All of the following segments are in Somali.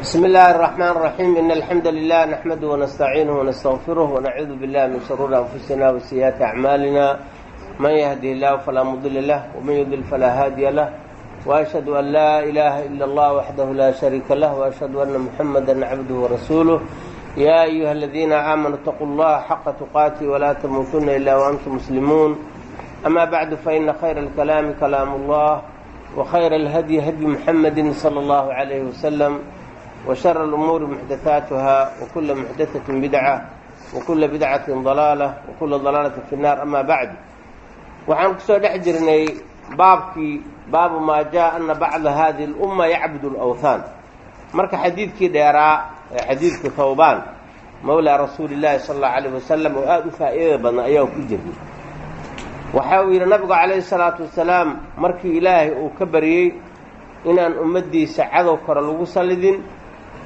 بسم الله الرحمن الرحيم إن الحمد لله نحمده ونستعينه ونستغفره ونعوذ بالله من شرور أنفسنا وسيئات أعمالنا من يهده الله فلا مضل له ومن يضلل فلا هادي له وأشهد أن لا إله إلا الله وحده لا شريك له وأشهد أن محمدا عبده ورسوله يا أيها الذين آمنوا اتقوا الله حق تقاته ولا تموتن إلا وأنتم مسلمون أما بعد فإن خير الكلام كلام الله وخير الهدي هدي محمد صلى الله عليه وسلم وشر الأمور محدثاتها وكل محدثة بدعة وكل بدعة ضلالة وكل ضلالة في النار أما بعد waxaan kusoo dhex jirnay baabkii baabu maa jaa ana bacda hadihi اlumma yacbud اlawthaan marka xadiidkii dheeraa ee xadiidku tawbaan mawlaa rasuuli llaahi sala allahu alayh wasalam oo aada u faa'iidada badnaa ayaa ku jirnay waxa uu yidhi nabigu calayhi salaatu wasalaam markii ilaahay uu ka baryey inaan ummaddiisa cadow kore lagu sallidin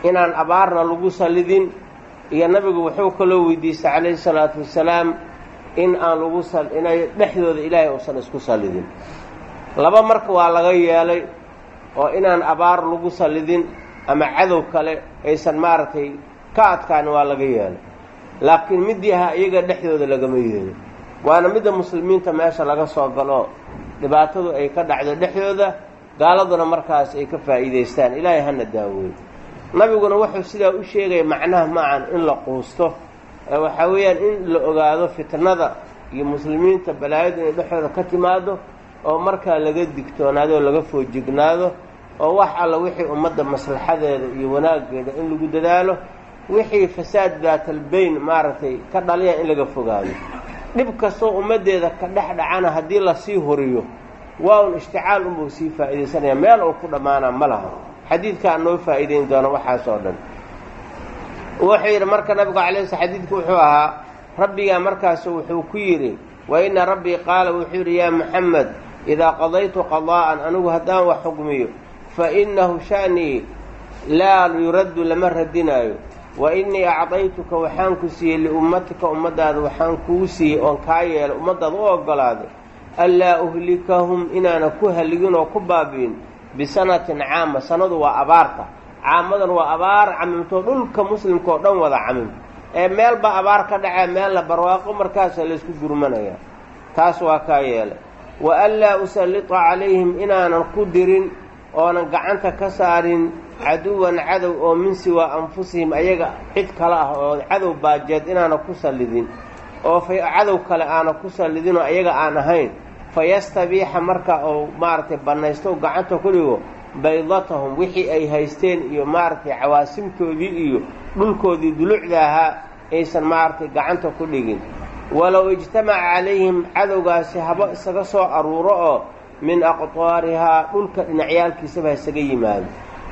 inaan abaarna lagu sallidin iyo nabigu wuxuu kaloo weydiistay calayhi salaatu wasalaam in aan lagu sal inay dhexdooda ilaahay uusan isku sallidin laba marka waa laga yeelay oo inaan abaar lagu sallidin ama cadow kale aysan maaragtay ka adkaan waa laga yeelay. Laakiin middii ahaa iyaga dhexdooda lagama yeelin. Waana midda muslimiinta meesha laga soo galo. Dhibaatadu ay ka dhacdo dhexdooda gaaladuna markaas ay ka faa'iidaystaan. Ilaahay hana daaweey nabiguna wuxuu sidaa u sheegaya macnaha maacan in la quusto. Waxaa weeyaan in la ogaado fitnada iyo muslimiinta balaayadu inay dhexdooda ka timaado oo markaa laga digtoonaado oo laga foojignaado oo wax alla wixii ummadda maslaxadeeda iyo wanaaggeeda in lagu dadaalo wixii fasaad daatalbayn maaragtay ka dhaliya in laga fogaado. Dhib kastoo ummaddeeda ka dhex dhacana haddii la sii horiyo waa un ishticaal unbuu sii faa'iidaysanaya. Meel uu ku dhammaanaa ma laha xadiidkaa noo faa'iidayn doona waxaas oo dhan. Wuxuu yidhi marka nabigu calay sl xadiidku wuxuu ahaa rabbigaa markaasu wuxuu ku yidhi wa inna rabbii qaala wuxuu yidhi yaa maxamed idaa qadaytu qadaa'an anigu haddaan wax xugmiyo fa innahu sha'nii laa yuraddu lama radinaayo wa innii acdaytuka waxaan ku siiyey liummatika ummaddaada waxaan kuu siiyey oon kaa yeelay ummaddaada u oggolaaday anlaa uhlikahum inaana ku haligin oo ku baabi'in bisanatin caama sanadu waa abaarta. Caamadan waa abaar camimtoo dhulka muslimka oo dhan wada camim ee meelba abaar ka dhacee meelna barwaaqo markaasa laysku gurmanaya. Taas waa kaa yeelay. Wa anlaa usallita calayhim inaanan ku dirin oonan gacanta ka saarin caduwan cadow oo min siwaa anfusihim ayaga cid kale ah oo cadow baajeed inaana ku sallidin. Oo cadow kale aana ku sallidinoo ayaga aan ahayn fa yastabiixa marka uu maaragtay bannaysto gacanta ku dhigo baydatahum wixii ay haysteen iyo maaragtay cawaasimtoodii iyo dhulkoodii dulucda ahaa aysan maaragtay gacanta ku dhigin. Walow ijtamaca calayhim cadowgaasi haba isaga soo aruuro oo min aqtaarihaa dhulka dhinacyaalkiisaba isaga yimaado.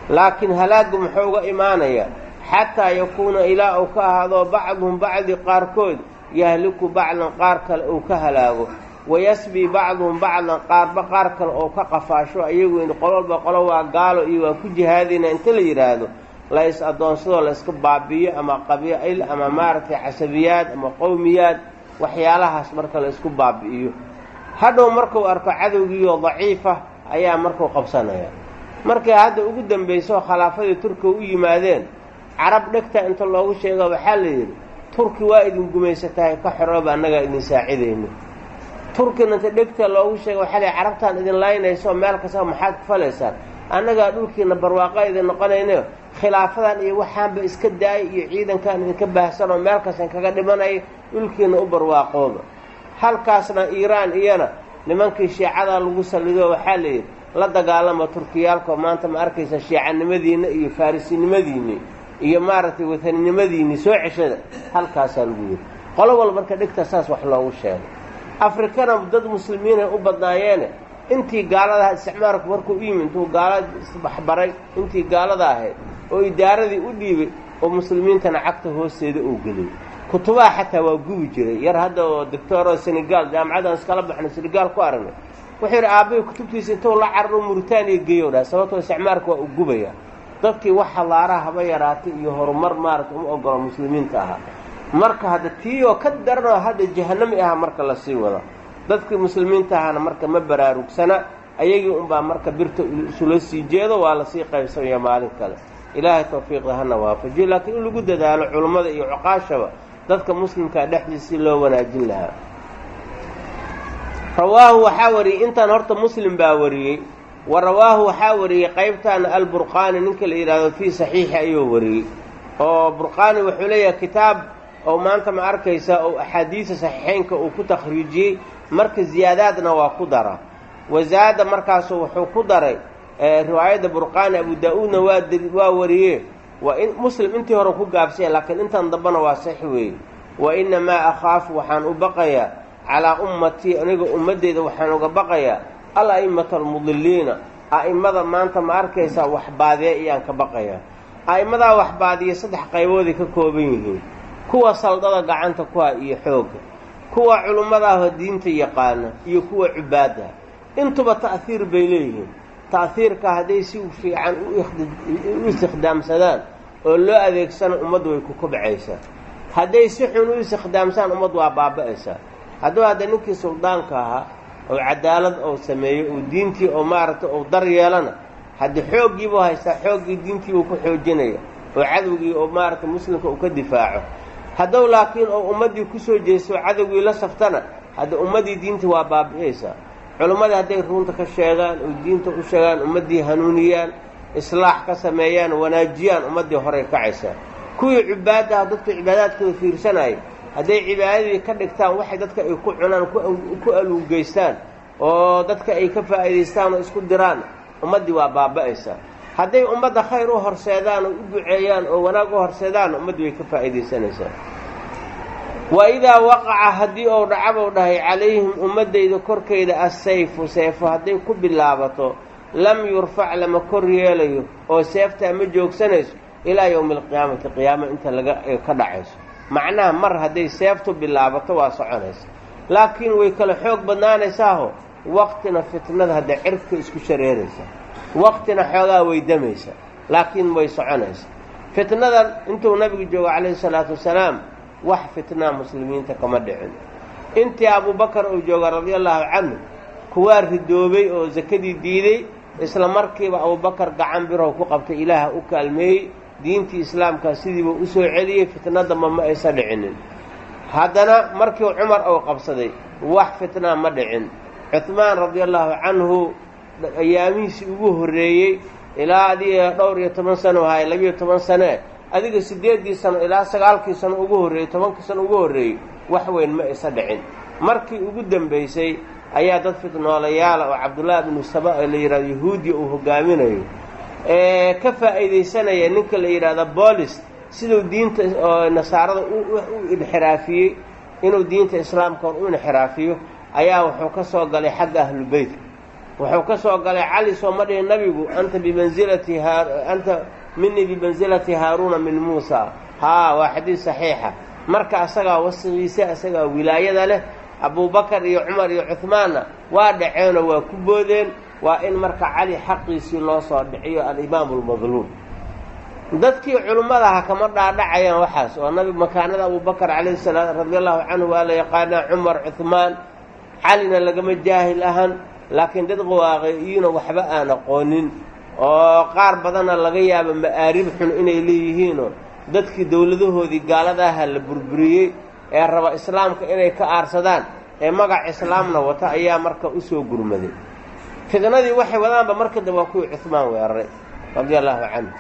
Laakiin halaaggu muxuu uga imaanayaa xataa yakuuna ilaa uu ka ahaado bacduhum bacdi qaarkood yahliku bacdan qaar kale uu ka halaago wayasbii bacduhum bacdan qaarba qaar kale oo ka qafaasho iyagu qololba qolo waa gaalo iyo waa ku jihaadayna inta la yidhaahdo la is addoonsadoo la iska baabi'iyo ama qabiil ama maaragtay casabiyaad ama qowmiyaad waxyaalahaas marka la isku baabi'iyo. Hadhow markuu arko cadowgiioo daciifa ayaa markuu qabsanaya. Markay hadda ugu dambayso khilaafadii turkiga u yimaadeen carab dhegta inta loogu sheego waxaa la yidhi turki waa idin gumaysatahay ka xorooba annagaa idin saacidayno turkina inta dhegta loogu sheega waxaa la carabtaan idin laynayso meel kastaba maxaad ku falaysaan? Annagaa dhulkiina barwaaqa idin noqonaynayo khilaafadan iyo waxaanba iska daayay iyo ciidankan idinka baahsanoo meel kastan kaga dhimanaya dhulkiina u barwaaqooba halkaasna iiraan iyana nimankii shiicadaa lagu sallido waxaa la yidhi la dagaalama turkiyaalkoo maanta ma arkaysa shiicanimadiinna iyo faarisinimadiinni iyo maaragtay wataninimadiinni soo ceshada. Halkaasaa lagu yidhi. Qolo walba marka dhegta saas wax loogu sheegay afrikana dad muslimiinay u badnaayeene intii gaaladaha isticmaalku markuu u yimi intuu gaalada isbaxbaray intii gaalada ahayd oo idaaradii u dhiibay oo muslimiintana cagta hoosteeda uu geliyay. Kutubaha xataa waa gubi jiray. Yar hadda oo doctooroo senegaal jaamacadaan iskala baxnay senegaal ku aragnay wuxuu yidhi aabbahi kutubtiisa intuu la cararo muritaaniya geeyo dhaha sababtoo isticmaalka waa u gubaya. Dadkii wax hallaaraha haba yaraatay iyo horumar maaragta uma ogolo muslimiinta ahaa marka hadda tii oo ka daranoo hadda jahanami aha marka la sii wada dadkii muslimiinta ahana marka ma baraarugsana ayagii unbaa marka birta isula sii jeedo waa la sii qaybsamaya maalin kale. Ilaahay tawfiiqda hana waafajiyo laakiin in lagu dadaalo culummada iyo cuqaashaba dadka muslimkaa dhexdiisa si loo wanaajin lahaa. Rawaahu waxaa wariyey intaan horta muslim baa wariyey. Wa rawaahu waxaa wariyey qaybtaana alburqaani ninka la yidhaahdo fii saxiixi ayuu wariyey. Oo burqaani wuxuu leeyahay kitaab oo maanta ma arkaysa oo axaadiisa saxiixeynka uu ku takhriijiyey marka ziyaadaadna waa ku dara. Wasaada markaasu wuxuu ku daray riwaayadda burqaani abu daa-uudna waa wariye waa in muslim intii hore ku gaabsanya laakiin intan dambena waa sax weeye. Wa inamaa akhaafu waxaan u baqayaa calaa ummatii aniga ummaddeyda waxaan uga baqayaa al a'immata almudiliina a'immada maanta ma arkaysaa waxbaadiya iyaan ka baqayaa. A'immadaa waxbaadiya saddex qaybooday ka kooban yihiin kuwa saldada gacanta ku ha iyo xoogga kuwa culimmadaahoo diinta yaqaana iyo kuwa cubaadda intuba ta'hiir bay leeyihiin. Ta'hiirka hadday si fiican u istikhdaamsadaan oo loo adeegsana ummaddu way ku kobcaysaa. Hadday si xun u istikhdaamsadaan ummaddu waa baaba'aysaa. Hadduu hadda ninkii suldaanka ahaa oo cadaalad ou sameeyo oo diintii oo maaragtay ou dar yeelana haddii xooggiibuu haystaa xooggii diintii uu ku xoojinaya oo cadowgii oo maaragtay muslimka uu ka difaaco haddow laakiin oo ummaddii ku soo jeesto cadowgii la saftana hadda ummaddii diintii waa baabi'aysaa culimmadii hadday runta ka sheegaan oo diinta u sheegaan ummaddii hanuuniyaan islaax ka sameeyaan wanaajiyaan ummaddii horey kacaysaa kuwii cibaadaha dadka cibaadaadkooda fiirsanaya hadday cibaadadii ka dhigtaan waxay dadka ay ku cunaan ku aluugeystaan oo dadka ay ka faa'iidaystaan oo isku diraan ummaddii waa baaba'aysaa hadday ummadda khayr u horseedaan oo u duceeyaan oo wanaag u horseedaan ummaddii way ka faa'iidaysanaysaa. Wa idaa waqaca haddii ou dhacabou dhahay calayhim ummaddayda korkayda assayfu seefo hadday ku bilaabato lam yurfac lama kor yeelayo oo seeftaa ma joogsanayso ilaa yowmi alqiyaamati qiyaamo inta laga ka dhacayso. Macnaha mar hadday seeftu bilaabato waa soconaysa. Laakiin way kala xoog badnaanaysaaho waqtina fitnada hadda cirka isku shareeraysa waqtina xoogaa weydamaysa laakiin way soconaysa. Fitnadan intuu nabigu joogo calayhi salaatu wasalaam wax fitnaa muslimiinta kama dhicin. Intii abubakar uu jooga radia allaahu canhu kuwaa ridoobay oo sakadii diiday isla markiiba abubakar gacan birow ku qabtay ilaaha u kaalmeeyey diintii islaamka sidiiba u soo celiyey fitnadamba ma aysa dhicinin. Haddana markii cumar uu qabsaday wax fitnaa ma dhicin. Cuhmaan radia allaahu canhu ayaamihiisii ugu horreeyey ilaa adiga dhowr iyo toban sano labiyo toban sane adiga siddeeddii sano ilaa sagaalkii sano ugu horreeyey tobankii sano ugu horreeyey wax weyn ma isa dhicin. Markii ugu dambaysay ayaa dad fitnoolayaala oo cabdullaahi bnu saba la yidhahdo yahuudiya uu hogaaminayo. Ee ka faa'iidaysanaya ninka la yidhahdo boolis siduu diinta nasaarada u inxiraafiyey inuu diinta islaamka hor u inxiraafiyo ayaa wuxuu ka soo galay xagga ahlubeytka wuxuu ka soo galay cali soo ma dhihin nabigu anta bimansilati anta minii bimansilati haaruuna min muusa. Haa waa xadiis saxiixa. Marka asagaa wasigiisa asagaa wilaayada leh abubakar iyo cumar iyo cuhmaanna waa dhaceenoo waa ku boodeen waa in marka cali xaqiisii loo soo dhiciyo alimaamu almadluum dadkii culimmadaha kama dhaadhacayaan waxaas. Oo nabi makaanada abubakar calayhi salaam radi allahu canhu waa la yaqaanaa cumar cuhmaan calina lagama jaahil ahan laakiin dad waaqiciyiino waxba aan aqoonin oo qaar badanna laga yaaba ma'aarib xun inay leeyihiinoo dadkii dowladahoodii gaaladaha la burburiyey ee raba islaamka inay ka aarsadaan ee magac islaamna wata ayaa marka u soo gurmaday. Fidnadii waxay wadaanba marka dambe waa kuwii cuhmaan weeraray radia allaahu canhu.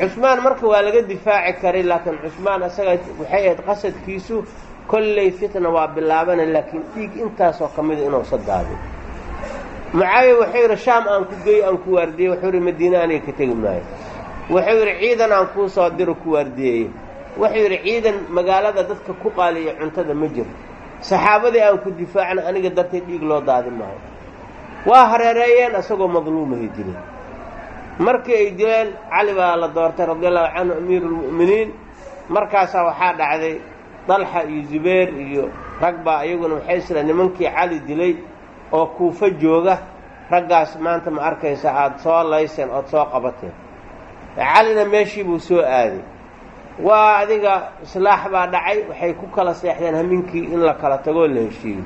Cusmaan marka waa laga difaaci karay laakiin cusmaan isaga waxay ahayd qasadkiisu kolley fitna waa bilaabana laakiin dhiig intaasoo ka mida inuusa daadin mucaawiya wuxuu yidhi shaam aan ku geey aan ku waardiyey wuxuu yidhi madiine aniga ka tegi maayo. Wuxuu yidhi ciidan aan kuu soo diro ku waardiyeeye wuxuu yidhi ciidan magaalada dadka ku qaaliya cuntada ma jiro. Saxaabadii aan ku difaacna aniga darteed dhiig loo daadin maayo. Waa hareereeyeen isagoo madluumahay dileen markii ay dileen cali baa la doortay radi allahu canhu amiiru lmu'miniin markaasaa waxaa dhacday dalxa iyo zubayr iyo rag baa iyaguna waxay isla nimankii cali dilay oo kuufo jooga raggaas maanta ma arkaysa aada soo layseen ood soo qabateen calina meeshii buu soo aaday. Waa adiga islaax baa dhacay waxay ku kala seexdeen haminkii in la kala tagoo la heshiiyo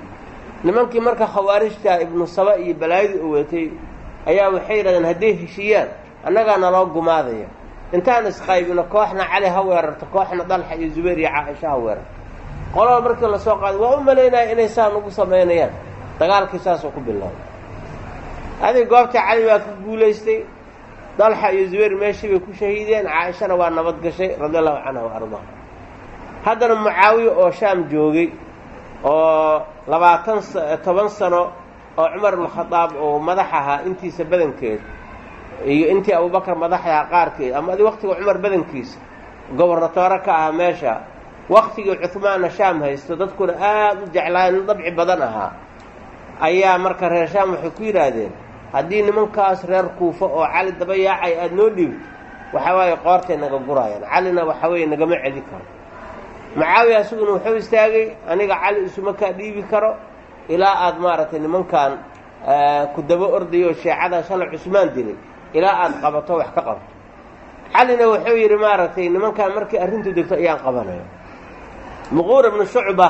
nimankii marka khawaarijta ibnu saba iyo balaayadii u ayaa waxay yidhahdeen hadday heshiiyaan annagaa naloo gumaadaya. Intaan isqaybino kooxna cali ha weerarto kooxna dalxa iyo zubayr iyo caaisha ha weerarto. Qolada markii la soo qaaday waa u malaynaya inay saa nagu samaynayaan dagaalkii saasoo ku bilowday adig goobtii cali baa ku guulaystay dalxa iyo zubayr meeshii bay ku shahiideen caaishana waa nabad gashay radi allahu canha wa haddana mucaawiya oo shaam joogay oo labaatan toban sano oo cumar ibnukhadaab oo madax ahaa intiisa badankeed iyo intii abubakar madaxaha qaarkeed ama adi waktiga cumar badankiisa gobernatoore ka ahaa meesha waktigii cuhmaanna shaam haysto dadkuna aada u jeclaa nin dabci badan ahaa ayaa marka reer shaam waxay ku yidhaahdeen haddii nimankaas reer kuufa oo cali daba yaacay aada noo dhiibto waxaa waaye qoortay naga guraayaan calina waxa weeye nagama celi karo. Mucaawiya isaguna wuxuu istaagay aniga cali isuma kaa dhiibi karo ilaa aada maaragtay nimankan ku daba ordayo sheecada shalay cusmaan dilay ilaa aada qabato wax ka qabto. Calina wuxuu yidhi maaragtay nimankan markii arrintu degto ayaan qabanaya muquura bnu shucba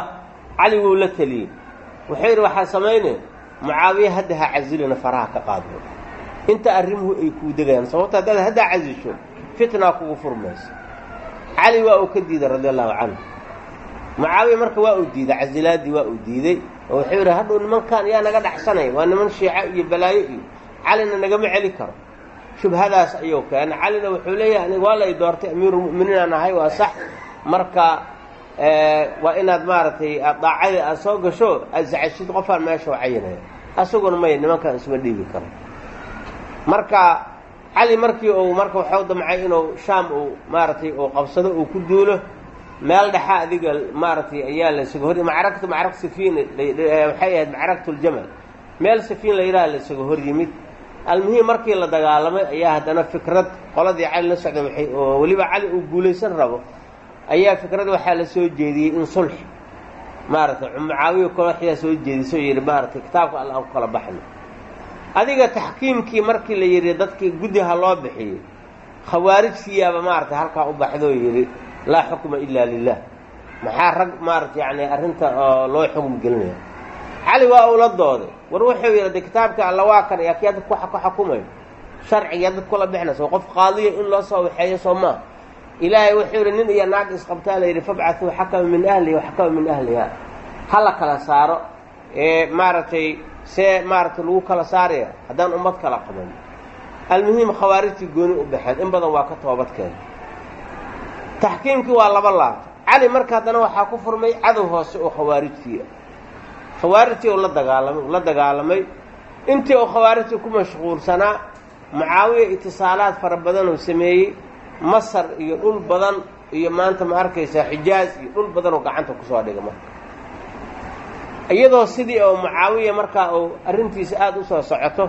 cali wuu la teliyey wuxuu yidhi waxaa samaynaya mucaawiye hadda ha casilina faraha ka qaadmo inta arrimuhu ay kuu degayaan sababto haddaad haddaa casisho fitnaa kugu furmaysa cali waa uu ka diiday radi allahu canhu. Mucaawiya marka waa uu diiday casilaadii waa uu diiday oo wuxuu yidhi hadhow nimankan yaa naga dhexsanaya waa niman shiico iyo balaayo iyo calina nagama celi karo. Shubhadaas ayuu keenay. Calina wuxuu leeyahay aniga waa la i doortay amiirulmu'miniin aan ahay waa sax. Marka waa inaad maaragtay daacadii aad soo gasho aad sacashid qofaan meesha u cayinaya asaguna maya nimankan isma dhiibi karo. Marka cali markii uu marka waxau damcay inuu shaam uu maaragtay uu qabsado uu ku duulo meel dhexa adiga maaragtay ayaa laysaga hor macragtu macrag sifiin waxay ahayd macragtuljamal meel sifiin la yidhaha laysaga hor yimid. Almuhiim markii la dagaalamay ayaa haddana fikrad qoladii cali la socday weliba cali uu guulaysan rabo ayaa fikrad waxaa la soo jeediyey in sulx maaragtay mucaawiya kooxyaa soo jeedisay oo yidhi maaragtay kitaabka alla aan ku kala baxno. Adiga taxkiimkii markii la yidhi dadkii guddi ha loo bixiyey khawaarijkiyaaba maaragtay halkaa u baxdoo yidhi laa xukma ilaa lilah maxaa rag maaragta yacni arrinta oo loo xukm gelinaya. Cali waa uu la dooday war wuxuu yidhi de kitaabka alla waa kan yaa kiyaa dadku ku xukumayo sharcigaa dad kula bixinaysa qof qaadiya in loo soo waxeeyo soo maa ilaahay wuxuu yidhi nin iyo naag isqabtaa la yidhi fabcatuu xakama min ahlihi waxakama min ahliha ha la kala saaro ee maaragtay see maaragtay lagu kala saaraya haddaan ummad kala qaban. Almuhiim khawaarijtii gooni u baxeen in badan waa ka toobadkeen taxkiimkii waa laba laabta cali marka haddana waxaa ku furmay cadow hoose oo khawaarijtii ah. Khawaarijtii u la dagaalamay la dagaalamay. Intii uu khawaarijtii ku mashquulsanaa mucaawiya itisaalaad fara badan uu sameeyey masar iyo dhul badan iyo maanta ma arkaysaa xijaaz iyo dhul badan oo gacanta ku soo dhiga marka. Iyadoo sidii oo mucaawiya markaa uu arrintiisa aada u soo socoto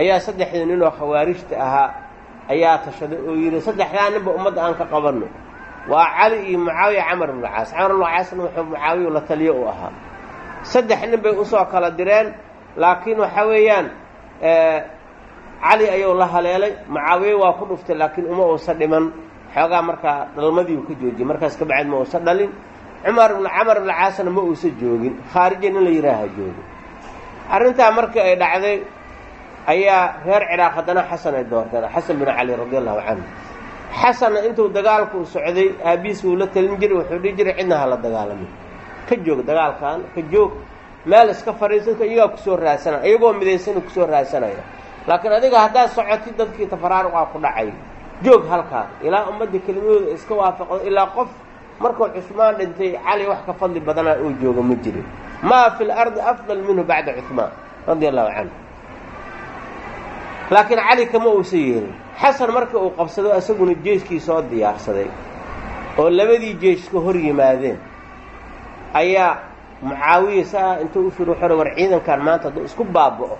ayaa saddexdii nin oo khawaarijta ahaa ayaa tashaday oo yidhi saddexdaa ninba ummadda aan ka qabanno. Waa cali iyo mucaawiya camar ibnu caas. Camar ibnu caasna wuxuu mucaawiya la taliyo u ahaa. Saddex nin bay u soo kala direen laakiin waxa weeyaan cali ayuu la haleelay mucaawiye waa ku dhuftay laakiin uma uusa dhiman. Xoogaa markaa dhalmadiiu ka joojiyey markaas ka bacid ma uusa dhalin. Cumar ibnu camar ibnu caasna ma uusa joogin khaarija nin la yidhaaha joogin. Arrintaa markii ay dhacday ayaa reer ciraaq haddana xasan ay doorteen xasan bin cali radi allahu canhu. Xasanna intuu dagaalku socday aabiis wuu la talin jiray wuxuu dhihi jiray cidna ha la dagaalamay ka joog dagaalkan ka joog. Meel iska fadhiisadka iyagaa ku soo raadsanaya iyagoo midaysana ku soo raadsanaya laakiin adiga haddaad socotid dadkii tafaraaruqaa ku dhacay. Joog halkaa. Ilaa ummadda kelimadooda iska waafaqdo ilaa qof markuu cusmaan dhintay cali wax ka fadli badanaa uu joogo ma jirin. Maa fi lardi afdal minhu bacda cuhmaan radia allahu canhu. Laakiin cali kama uusa yeelin xasan markii uu qabsado isaguna jeeskii soo diyaarsaday oo labadii jeeska hor yimaadeen ayaa mucaawiya saa intuu u firi xore war ciidankan maanta hadduu isku baaba'o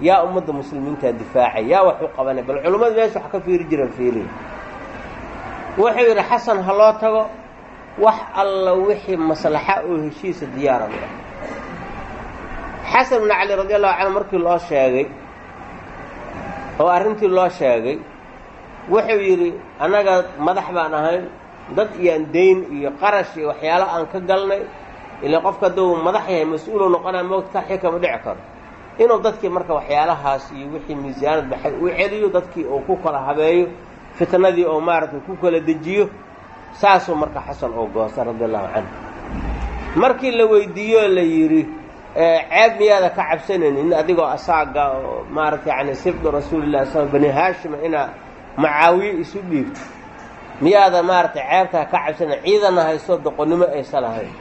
yaa ummadda muslimiintaa difaacay yaa wax u qabanay bal culummadu meesha wax ka fiiri jireen fiiliya wuxuu yidhi xasan ha loo tago? Wax alla wixii maslaxa oo heshiisa diyaara mu ah. Xasan bnu cali radi allahu canhu markii loo sheegay oo arrintii loo sheegay wuxuu yidhi annaga madax baan ahayn dad iyoan dayn iyo qarash iyo waxyaalo aan ka galnay ilaa qofka hadduu madax yahay mas'uuluu noqonaa moogta xi kama dhici karo inuu dadkii marka waxyaalahaas iyo wixii miisaanad baxay u celiyo dadkii uu ku kala habeeyo fitnadii oo maaragtay ku kala dejiyo saasuu marka xasan oo goosta radi allahu canhu. Markii la weydiiyo la yidhi ceeb miyaada ka cabsanaynin? Adigoo asaaga oo maaragta yani sibdu rasuulillahi sal bani haashima inaa macaawiye isu dhiibto miyaada maaragtay ceebtaa ka cabsanayn ciidana haysto doqonnimo aysa lahayn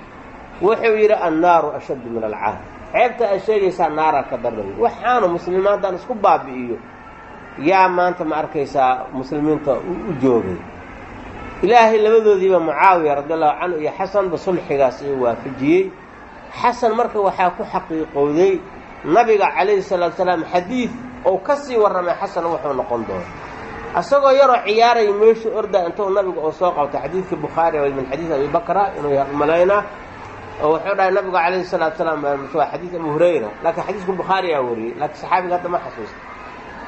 wuxuu yidhi annaaru ashaddu min alcaar ceebta aad sheegaysaa naaraa ka darnay waxaanu muslimiintaan isku baabi'iyo. Yaa maanta ma arkaysaa muslimiinta u joogay. Ilaahay labadoodiiba mucaawiya radiallahu canhu iyo xasanba sulxigaas iyu waafajiyey. Xasan marka waxaa ku xaqiiqowday nabiga calayhi salaatu salaam xadiid ou ka sii warramay xasan wuxuu noqon doono isagoo yaroo ciyaaraya meeshu orda intuu nabiga oo soo qabtay xadiidka bukhaari min xadiid abi bakra inuu yahay umalaynaa oo wuxuu dhahay nabigu calayhi salaatu salaam waa xadiid abu hurayra laakiin xadiidka bukhaari aa wariyey laakiin saxaabiga hadda ma xasuusta.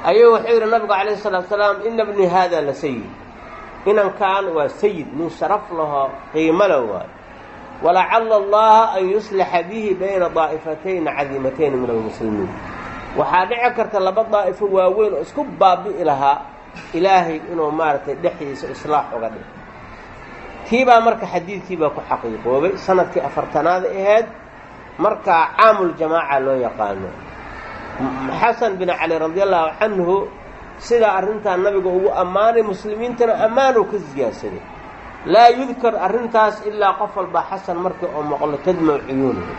Ayuu wuxuu yidhi nabigu calayhi salaatu salaam ina bni haada la sayid inankan waa sayid nin sharaf laho qiimo la waayo walacala allaha an yuslixa bihi bayna daa'ifatayn cadiimatayn min almuslimiin. Waxaa dhici karta laba daa'ifo waaweyn oo isku baabi'i lahaa ilaahay inuu maaragtay dhexdiisa islaax uga dhigo tiibaa marka xadiidkiibaa ku xaqiiqoobay sannadkii afartanaad ahayd markaa caamuljamaaca loo yaqaano. Xasan bin cali radi allahu canhu sidaa arrintaa nabiga ugu ammaanay muslimiintana ammaanuu ka siyaadsaday laa yudkar arrintaas ilaa qof walba xasan markii oo maqlo tadmac cuyuunuhu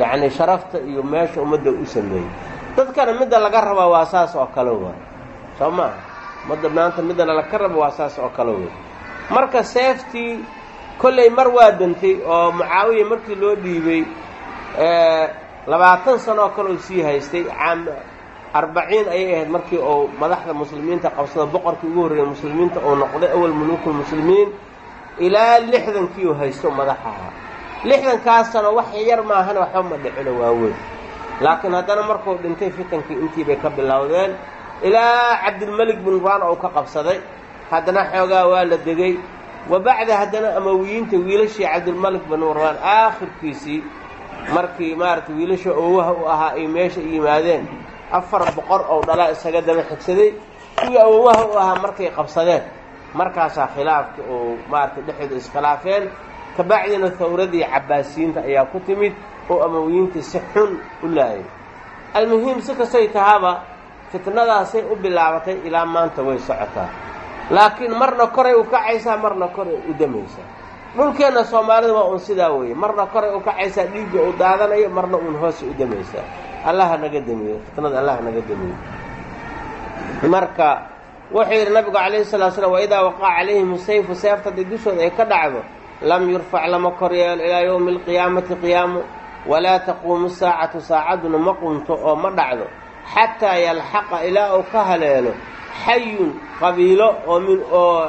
yacnii sharafta iyo meesha ummadda u sameeyey. Dadkana midda laga rabaa waa saas oo kale waay. Soo maaha ummadda maanta middana laga raba waa saas oo kale wey marka seeftii kollay mar waa dantay oo mucaawiya markii loo dhiibay labaatan sano kale oo sii haystay caam arbaciin ayay ahayd markii uu madaxda muslimiinta qabsado boqorkii ugu horreeyey muslimiinta uu noqday awal muluukulmuslimiin ilaa lixdankii uu haysto madax ahaa lixdankaas sano wax yar maahana waxba ma dhicino waaweyn. Laakiin haddana markuu dhintay fitankii intii bay ka bilowdeen ilaa cabdilmelik bin raan ou ka qabsaday haddana xoogaa waa la degay. Wa bacda haddana amawiyiinta wiilashii cabdilmalik bin marwaan aakhirkiisii markii maaragtay wiilasha oowaha u ahaa ay meesha yimaadeen. Afar boqor oo dhalaa isaga daba xigsaday. Kuwii awowaha u ahaa markay qabsadeen. Markaasaa khilaafki oo maaragtay dhexdooda iskhilaafeen kabacdina hawradii cabbaasiyiinta ayaa ku timid oo amawiyiintii si xun u laayay. Almuhiim si kastay tahaba fitnadaasay u bilaabatay ilaa maanta way socotaa laakiin marna koray u kacaysaa marna koray u damaysaa. Dhulkeenna soomaalida waa uun sidaa weeye. Marna koray u kacaysaa dhiigga uu daadanayo marna uun hoose u damaysaa. Allaha naga damiyo fitnada allaha naga damiyo marka wuxuu yidhi nabigu calayhi salatu slam waidaa waqaca calayhim sayfu seefta haddii dushooda ay ka dhacdo lam yurfac lama koryeelo ilaa yowmi alqiyaamati qiyaamo walaa taquumu saacatu saacadduna ma qunto oo ma dhacdo xataa yalxaqa ilaa uu ka haleelo xayun qabiilo oo min oo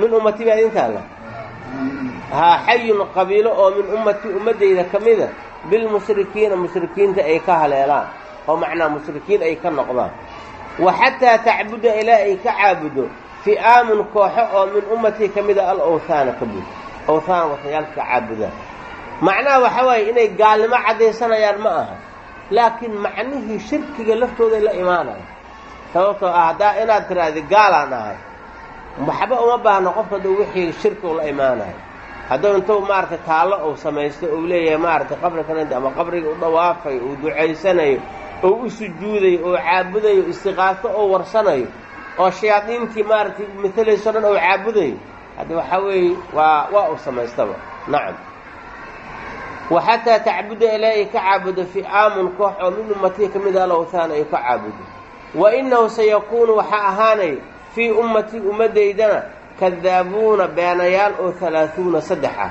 min ummati baa idinta alla. Haa xayun qabiilo oo min ummati ummaddayda ka mida bilmushrikiina mushrikiinta ay ka haleelaan oo macnaa mushrikiin ay ka noqdaan. Wa xataa tacbuda ilaa ay ka caabudo fi'aamun kooxo oo min ummatii ka mida al owhaana ka bud owhaan waxyaalka ka caabudaan. Macnaha waxa waaye inay gaalnimo caddaysanayaan ma aha laakiin macnihii shirkiga laftooday la imaanaya sababtoo ah haddaa inaad tiraahdi gaalaan ahay waxba uma baahno qofka duu wixii shirkigu la imaanayo. Hadduu intuu maaragtay taallo uu samaysto uu leeyahay maaragtay qabrikan ama qabriga u dhawaafayo uu ducaysanayo oo u sujuudayo oo caabudayo istiqaafo oo warsanayo oo shayaadiintii maaragtay matalayso dhan oo caabudayo haddi waxaa weeye waa waa uu samaystaba. Nacam. Wa xataa tacbuda ilaa ay ka caabudo fi'aamun koox oo min ummatii ka mid alowthaan ay ka caabudo wa innahu sayakuunu waxaa ahaanay fii ummatii ummaddaydana kadaabuuna beenayaal oo halaahuuna saddex ah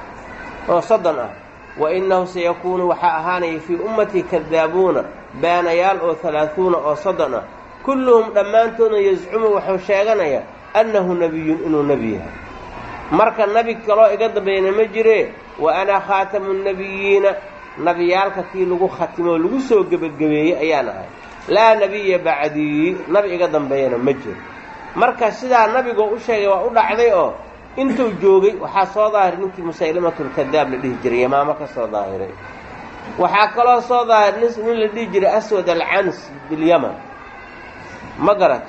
oo soddon ah. Wa innahu sayakuunu waxaa ahaanaya fii ummatii kadaabuuna beenayaal oo halaahuuna oo soddon ah. Kulluhum dhammaantoodna yascumu wuxuu sheeganayaa annahu nebiyun inuu nebi yahay. Marka nebi kaloo iga dambeeyana ma jiree wa ana khaatamu nnebiyiina nabiyaalka kii lagu khatimo lagu soo gebagabeeyey ayaan ahay laa nebiya bacdii nabi iga dambeeyana ma jiro. Marka sidaa nabigoo u sheegay waa u dhacday oo intuu joogay waxaa soo daahiray ninkii musaylimatulkadaab la dhihi jiray yamaamo ka soo daahiray. Waxaa kaloo soo daahir nin la dhihi jiray aswad alcans bilyaman ma garat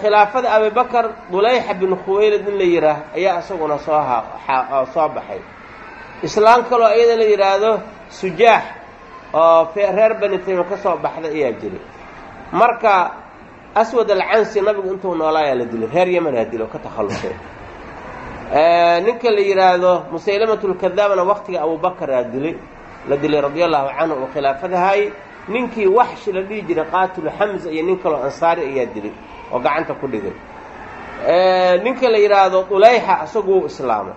khilaafada abibakar dulayxa bin khuwaylid in la yidhaah ayaa isaguna soo soo baxay. Islaan kaloo iyada la yidhaahdo sujaax oo reer bani tayma ka soo baxday ayaa jiray marka aswad alcansi nabigu intuu noolaayaa la dilay reer yemanaa dilo ka takhallusay. Ninka la yidhaahdo musaylamatulkadaabna waktiga abubakaraa dilay la dilay radia allahu canhu oo khilaafadahay ninkii waxshi la dhihi jiray qaatilu xamza iyo nin kaloo ansaari ayaa dilay oo gacanta ku dhigay. Ninka la yidhaahdo dulayxa isaguu islaamay.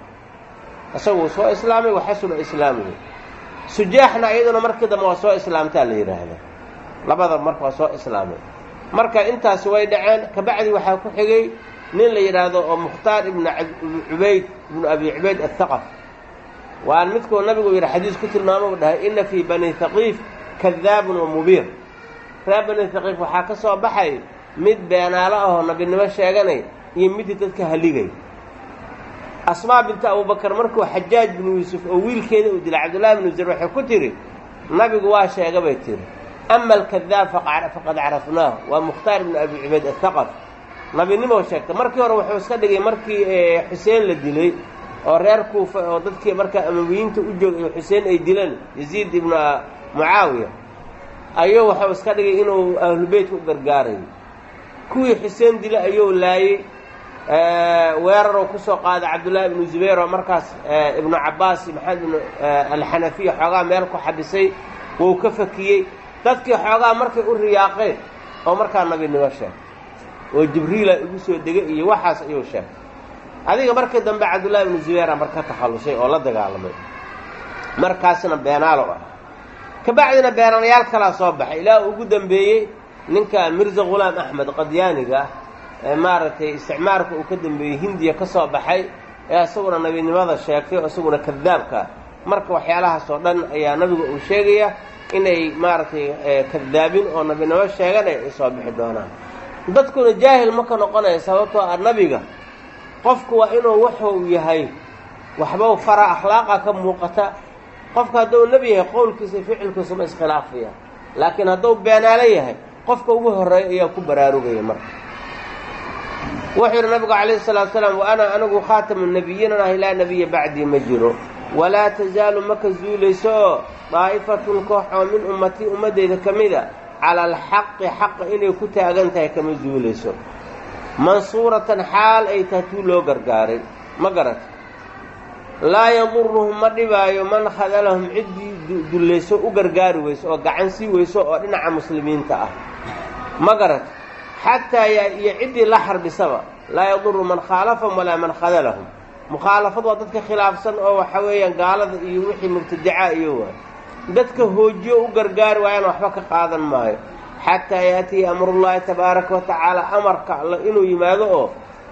Isaguu soo islaamay waxasuna islaamuhu sujaaxna iyaduna markii dambe waa soo islaamtaa la yidhaahda labada marka waa soo islaamay. Marka intaasi way dhaceen kabacdi waxaa ku xigay nin la yidhaahdo oo mukhtaar ibnu cubayd ibnu abi cubayd athaqaf waan midkuu nabigu yidhi xadiis ku tilmaamo dhahay inna fii bani haqiif kadaabun wa mubiir reer bani haqiif waxaa ka soo baxay mid beenaalo ahoo nabinimo sheeganay iyo midii dadka haligay asmaa binta abubakar markuu xajaaj binu yuusuf oo wiilkeeda uu dilay cabdullahi binu zar waxay ku tidhi nabigu waa sheega bay tihi ama alkadaab faqad carafnaahu waa mukhtaar ibnu abi cubayd athaqaf nabinimo sheegta markii hore wuxuu iska dhigay markii xuseen la dilay oo reer kuufa oo dadkii markaa amawiyiinta u joogay xuseen ay dileen yaziid ibnu mucaawiya ayuu waxuu iska dhigay inuu ahlubeytka u gargaarayo kuwii xuseen dilay ayuu laayey weeraroo ku soo qaaday cabdullaahi ibnu zubayr oo markaas ibnu cabbaas maxamed ibnu alxanafiya xoogaa meel ku xabisay wou ka fakiyey. Dadkii xoogaa markay u riyaaqeen oo markaa nabinimo sheegay oo jibriila igu soo degay iyo waxaas ayuu sheegay adiga markii dambe cabdullaahi ibnu zubayra marka takhallusay oo la dagaalamay. Markaasna beenaalo ah. Kabacdina beenanayaal kalaa soo baxay. Ilaa ugu dambeeyey ninka mirza ghulaam axmed qadyaaniga ah maaragtay isticmaarka uu ka dambeeyey hindiya ka soo baxay ee isaguna nabinimada sheegtay oo isaguna kadaabka marka waxyaalahaas oo dhan ayaa nabigu uu sheegaya inay maaragtay kadaabin oo nabinimo sheeganay ay soo bixi doonaan. Dadkuna jaahil ma ka noqonaya sababtoo ah nabiga qofku waa inuu wuxuu yahay waxbau fara akhlaaqa ka muuqata. Qofka hadduu nebi yahay qowlkiisa iyo ficilkiisa ma iskhilaafaya laakiin hadduu beenaalo yahay qofka ugu horreeya ayaa ku baraarugaya marka wuxuu yidhi nabigu calayhi salaatu salaam wa anigu khaatamu nebiyiin ah laa nebiya bacdii ma jiro. Walaa tasaalu maka zuulayso. Oo daa'ifatun koox oo min ummatii ummaddeyda ka mida cala alxaqi xaqa inay ku taagan tahay kama zuulayso. Mansuuratan xaal ay tahay tuu loo gargaaray ma garata laa yaduruhum ma dhibaayo man khadalahum ciddii dullayso u gargaari weyso oo gacan sii weyso oo dhinaca muslimiinta ah. Ma garata xataa iyo ciddii la xarbisaba laa yaduru man khaalafahum walaa man khadalahum mukhaalafad waa dadka khilaafsan oo waxa weeyaan gaalada iyo wixii mubtadicaa iyo waay dadka hoojiyo u gargaari waayana waxba ka qaadan maayo xataa yaatiya amrullaahi tabaaraka wa tacaala amarka alla inuu yimaado oo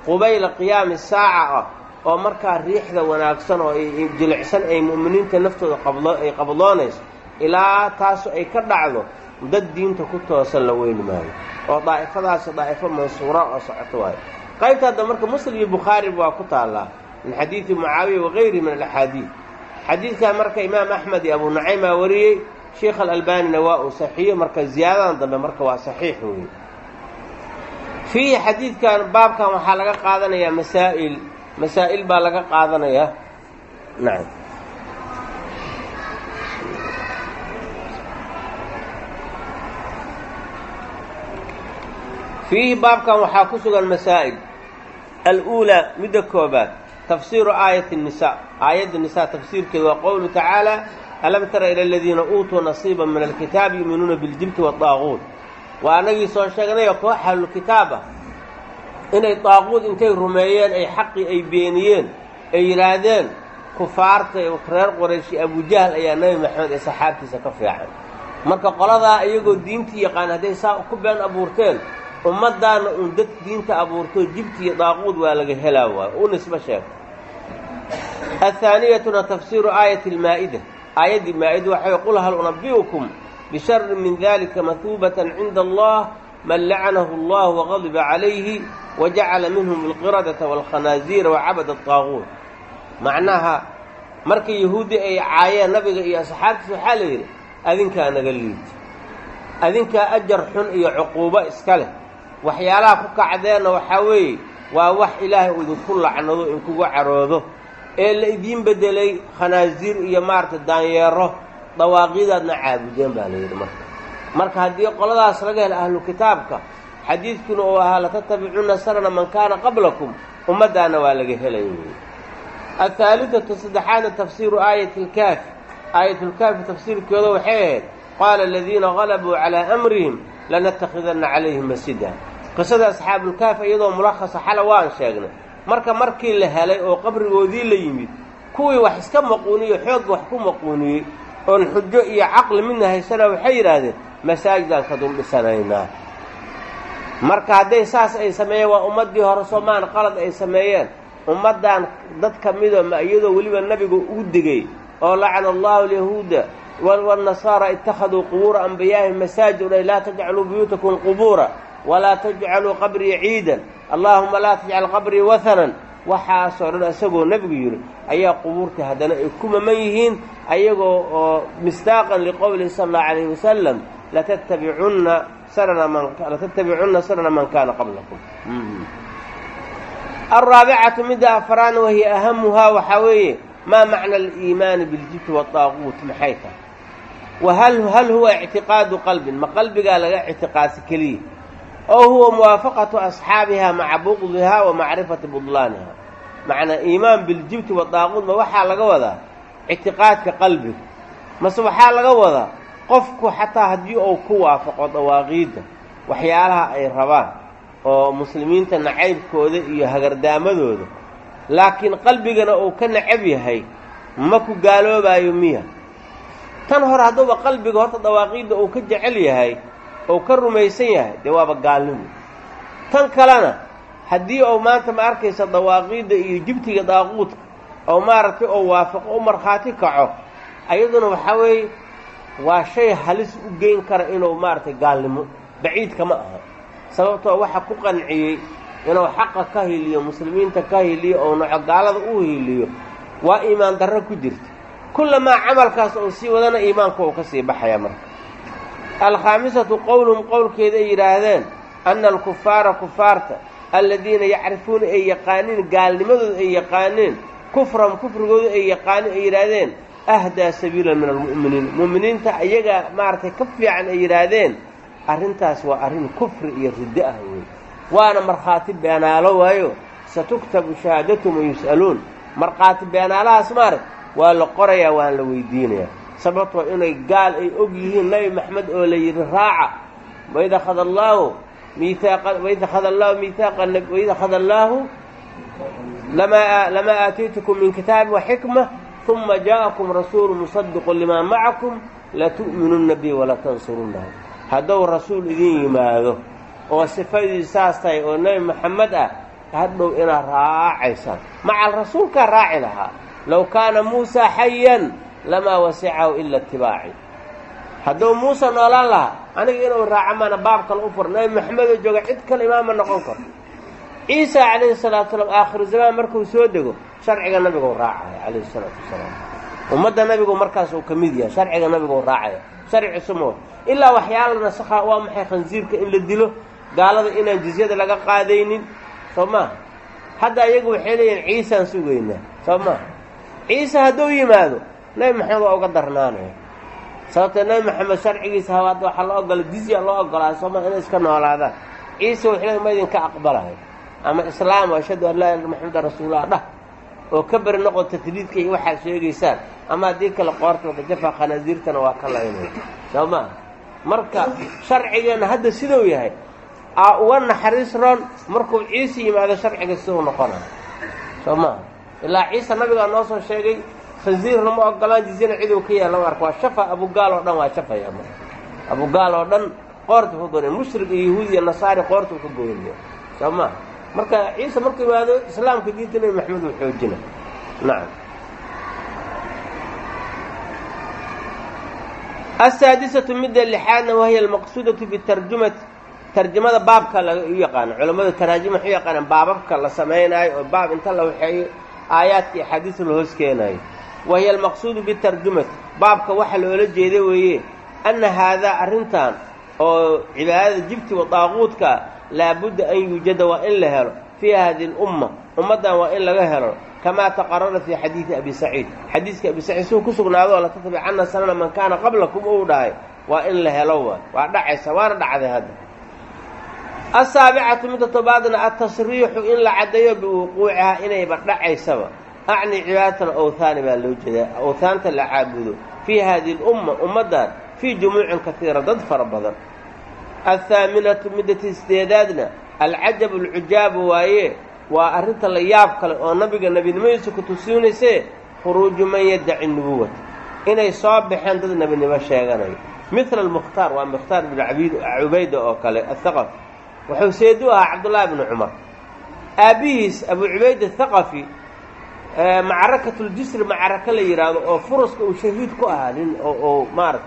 qubayla qiyaami saaca ah oo markaa riixda wanaagsan oo jilicsan ay mu'miniinta naftooda ay qabdoonayso ilaa taasu ay ka dhacdo dad diinta ku toosan la weyni maayo oo daa'ifadaasi daa'ifo mansuura oo socoto waayo. Qaybta hadda marka muslim iyo bukhaariba waa ku taallaa min xadiidi mucaawiya wagayrihi min alaxaadiid xadiidkaa marka imaam axmed iyo abu nucaymaa wariyey sheikh alalbanina waa uu saxiiyo marka ziyaadadan dambe marka waa saxiix weeye fiihi xadiidkan baabkan waxaa laga qaadanayaa masaa'il masaa'il baa laga qaadanayaa nacam fiihi baabkan waxaa ku sugan masaa'il. Aluulaa midda koobaad tafsiiru aayati nisaa. Aayadda nisaa tafsiirkeed waa qowlu tacaala alam tara ila aladiina uutuu nasiiban min alkitaabi yu'minuuna biljibti waadaaquud waa annagii soo sheegnayo koox ahlulkitaab ah. inay daaquud intay rumeeyeen ay xaqii ay beeniyeen ay yidhaahdeen kufaarta reer qorayshi abujahl ayaa nebi maxamed ee saxaabtiisa ka fiican. Marka qoladaa iyagoo diintii yaqaan hadday saa ku been abuurteen ummaddaana uun dad diinta abuurtoo jibti iyo daaquud waa laga helaa waayo u nisbo sheegto athaaniyatuna tafsiiru aayati almaa'ida. Aayaddii maa'ida waxay qul hal unabi'ukum bisharin min dalika mahuubatan cinda allah man lacanahu allah waqadiba calayhi wajacala minhum alqiradata waalkhanaaziira wacabada adaaquut macnaha markii yahuuddi ay caayeen nabiga iyo asxaabtiisa waxaa la yidhi adinkaa naga liid. Adinkaa ajar xun iyo cuquubo iska leh waxyaalaha ku kacdeenna waxaa weeye waa wax ilaahay uu idinku lacnado inkugu caroodo. Ee la idiin beddelay khanaasiir iyo maaragtay daanyeero dawaaqiidaadna caabudeen baa la yidhi marka. Marka haddii qoladaas laga helo ahlu kitaabka xadiidkuna uu ahaa latattabicunna sanana man kaana qablakum ummaddaana waa laga helay wey athaalidatu saddexaadna tafsiiru aayati lkaafi aayatulkaafi tafsiirkooda waxay ahayd qaala aladiina qalabuu calaa amrihim lanattakhidanna calayhim masjida qisada asxaabulkaafi iyadoo mulakhasa xala waan sheegnay. Marka markii la helay oo qabrigoodii la yimid kuwii wax iska maquuniyey xoogga wax ku maquuniyey oon xujo iyo caqli midna haysana waxay yidhaahdeen masaajidaan ka dul dhisanaynaa marka hadday saas ay sameeyeen waa ummaddii hore soomaan qalad ay sameeyeen. Ummaddan dad ka midoo ma iyadoo weliba nabigu ugu digay oo lacana allahu alyahuuda wاnnasaara ittakhaduu qubuura anbiyaa'ihim masaajid udhay laa tajcaluu buyuutakum qubuura walaa tajcaluu qabrii ciidan. Allaahuma laa tajcal qabrii wahanan waxaasoo dhan isagoo nebigu yidhi ayaa qubuurta haddana ay ku maman yihiin ayagoo oo misdaaqan liqowlihi sala allahu calayhi wasalam latattabicunna sanana man latattabicunna sanana man kaana qablakum. Alraabicatu midda afraana wahiya ahamuhaa waxaa weeye maa macna aliimaani biljibti waadaaquut maxay tahay? Wa hal huwa ictiqaadu qalbin ma qalbigaa laga ictiqaadsi keliya oo huwa muwaafaqatu asxaabihaa maca buqdihaa wa macrifati budlaaniha. Macnaa iimaan biljibti wadaaquut ma waxaa laga wadaa ictiqaadka qalbiga. Mase waxaa laga wadaa qofku xataa haddii uu ku waafaqo dawaaqiidda waxyaalaha ay rabaan oo muslimiinta nacaybkooda iyo hagardaamadooda laakiin qalbigana uu ka nacab yahay ma ku gaaloobaayo miya. Tan hore hadduuba qalbiga horta dawaaqiidda uu ka jecel yahay ou ka rumaysan yahay dee waaba gaalnimo. Tan kalena haddii uu maanta ma arkaysa dawaaqiidda iyo jibtiga daaquudka oo maaragtay oo waafaqo u markhaati kaco ayaduna waxaa weeye waa shay halis u geyn kara inuu maaragtay gaalnimo. Baciidka ma aha. Sababtoo waxa ku qanciyey inuu xaqa ka hiliyo muslimiinta ka hiliyo oo noco gaalada u hiliyo waa iimaan darro ku jirta. Kullamaa camalkaas uu sii wadana iimaanku uu ka sii baxaya marka alkhaamisatu qowluhum qowlkeeda ay yidhaahdeen anna alkufaara kufaarta alladiina yacrifuuna ay yaqaaniin gaalnimadooda ay yaqaaneen kufrahum kufrigooda ay yaqaaniin ay yidhaahdeen ahdaa sabiilan min almu'miniin mu'miniinta ayagaa maaragtay ka fiican ay yidhaahdeen arrintaas waa arrin kufri iyo riddo ah wey waana markhaati beenaalo waayo satuktabu shahaadatum wa yus'aluun markhaati beenaalahaas maarag waa la qorayaa waan la weydiinayaa sababtoo inay gaal ay og yihiin nebi maxamed oo la yidhi raaca waid akhada allaahu miihaaqa waid akhada allaahu miihaaqa waid akhada allaahu lamaa lamaa min kitaabi wa xikma uma jaa'akum rasuulu musadiqun limaa macakum latu'minunna bi walatansurunnahu hadduu rasuul idin yimaado oo sifadii saas tahay oo nebi maxamed ah hadhow inaad raacaysaan. Macal rasuulkaa raaci lahaa low kaana muusaa xayan lamaa wasicahu ila itibaaci hadduu muuse noolaan lahaa aniga inuu raaco maana baab kale u fur nebi maxamedoo jooga cid kale imaama noqon karo. Ciisa calayhi salaatu salaam aakhiru zamaan markuu soo dego sharciga nabiguu raacaya calayhi salaatu wasalaam ummadda nabigu markaas uu ka mid yahay sharciga nabiguu raacaya sharci sumo ilaa waxyaala nasakha waa maxay khansiirka in la dilo? Gaalada inaan jizyada laga qaadaynin? Soo maaha hadda iyagu waxay leeyihiin ciisaan sugaynaa soo maaha ciise hadduu yimaado nebi maxamed waa uga darnaanaya sababtee nebi maxamed sharcigiisa hawaad waxaa loo ogola jizya loo ogolaa soo maa inay iska noolaadaan. Ciise leey ma idinka aqbalayo ama islaam ashhadu an laa ilaha maxamedan rasuulullah. Dhah. Oo ka beri noqo tatliidka iyo waxaad sheegaysaan ama haddii kale qoortooda jafa khanaasiirtana waa ka laynaya soo maaha marka sharcigeenna hadda siduu yahay aa uga naxariis roon markuu ciise yimaado sharciga siduu noqonaya soo maaha ilaa ciise nabigaa noo soo sheegay khansiirna ma ogolaan jizyana ciduu ka yahay lama arka waa shafa abugaal oo dhan waa shafaya marka abugaal oo dhan qoorta ka goynaya mushrik iyo yahuud iyo nasaari qoortuu ka goynaya soo maaha marka ciise markuu yimaado islaamka diinta nebi maxamed uu xoojina nacam asaadisatu midda lixaadna wahiya almaqsuudatu bitarjumati tarjamada baabka u yaqaano culammadu taraajim waxay u yaqaanaan baababka la samaynaayo oo baab inta la waxeeyo aayaadka iyo axaadiista la hoos keenaayo wahiya almaqsuudu bitarjumati baabka waxa loola jeeda weeye anna haadaa arrintan oo cibaadada jibti wa daaquudka laabudda an yuujada waa in la helo fii hadihi lumma ummaddan waa in laga helo kamaa taqarara fii xadiidi abi saciid xadiiska abi saciid siuu ku sugnaado la tatbicanna sanana man kaana qablakum uu dhahay waa in la helo waay waa dhacaysa waana dhacday hadda asaabicatu midda tobaadna atasriixu in la caddeeyo biwuquucihaa inayba dhacaysaba acni cibaadatan awthaani baa loo jeedaa awthaanta la caabudo fii hadihi lumma ummaddan fii jumuucin kaiira dad fara badan athaaminatu midda tisdeedaadna alcajabu alcujaabu waaye waa arrinta la yaab kale oo nabiga nebinimadiisa ku tusiinaysee khuruuju man yaddaci nubuwata inay soo baxeen dad nebinimo sheeganaya midla almukhtaar waa mukhtaar binu cubayda oo kale athaqafi wuxuu seedu ahaa cabdullaahi bnu cumar aabbihiis abu cubayda athaqafi macrakatuljisri macraka la yidhaahdo oo furuska uu shahiid ku ahaa nin oo maarata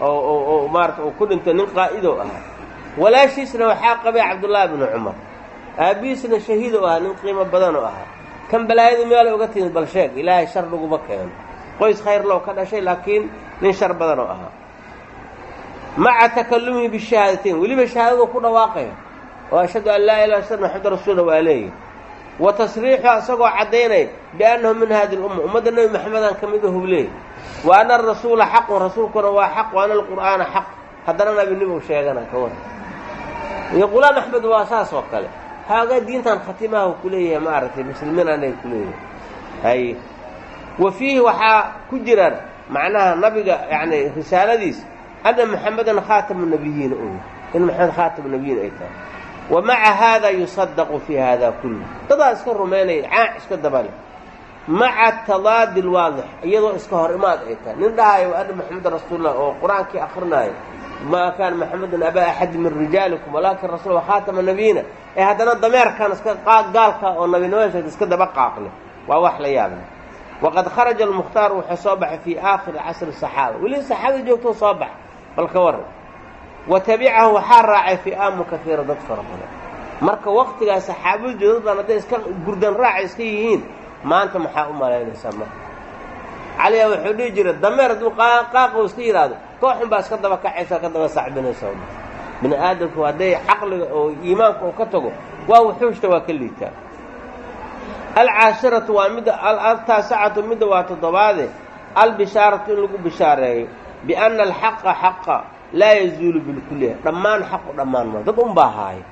oo maarata uu ku dhintay nin qaa'ido ahaa. Walaashiisna waxaa qabay cabdullaahi bnu cumar. Aabbihiisna shahiido ahaa nin qiimo badanoo ahaa. Kan balaayadu meelay uga timid bal sheeg ilaahay shar laguma keeno. Qoys khayr loo ka dhashay laakiin nin shar badanoo ahaa. Maca takalumihi bishahaadateyn weliba shahaadadu ku dhawaaqaya oo ashhadu an laa ilaha illa maxamad rasuulna waa leeyahy wa tasriixu isagoo caddaynaya biannahu min hadi lumma ummadda nebi maxamedaan ka mid ahuu leeyay wa ana arasuula xaqun rasuulkuna waa xaq wa ana alqur'aana xaq. Haddana nabinimuu sheegana ka waran iyo qulaam axmed waa saas oo kale. Haagaa diintan khatimaha ku leeyahay maaragtay muslimiinanay ku leeyahay. Hay wa fiihi waxaa ku jiraan macnaha nabiga yani risaaladiis anna maxamedan khaatamu nabiyiin u in maxamed khaatamu nabiyiin ay tahay wa maca haada yusadaqu fii hada kulli. Dadaa iska rumaynaya caac iska dabale maca tadaadi lwaadix iyadoo iska hor imaad ay tahay. Nin dhahayo anna maxamedan rasuulullah oo qur'aankii akrinaayo maa kaana maxamedun abaa axadi min rijaalikum walaakin rasul khaatama nabiyina ee haddana dameerkan iska gaalka oo nabinimada sheegta iska daba qaaqle. Waa wax la yaable waqad kharaja almukhtaar wuxuu soo baxay fii aakhiri casri saxaaba weli saxaabada joogtoo soo baxa bal ka waran wa tabicahu waxaa raacay fi'aamu kaiira dad fara badan. Marka waktigaa saxaabada joodad baan hadday iska gurdan raaca iska yihiin maanta maxaa u malaynaysaa marka caliyaa wuxuu dhihi jira dameer hadduu qaaqo iska yidhaahdo kooxun baa iska daba kacaysa ka daba sacbinaysa bini aadamku hadday caqliga oo iimaanka uu ka tago waa wuxuushta waa ka liitaa. Alcaashiratu waa midda altaasacatu midda waa toddobaade albishaaratu in lagu bishaareeyo. Bianna alxaqa xaqa laa yazuulu bilkulliya dhammaan xaqu dhammaan ma. Dad unbaa haaya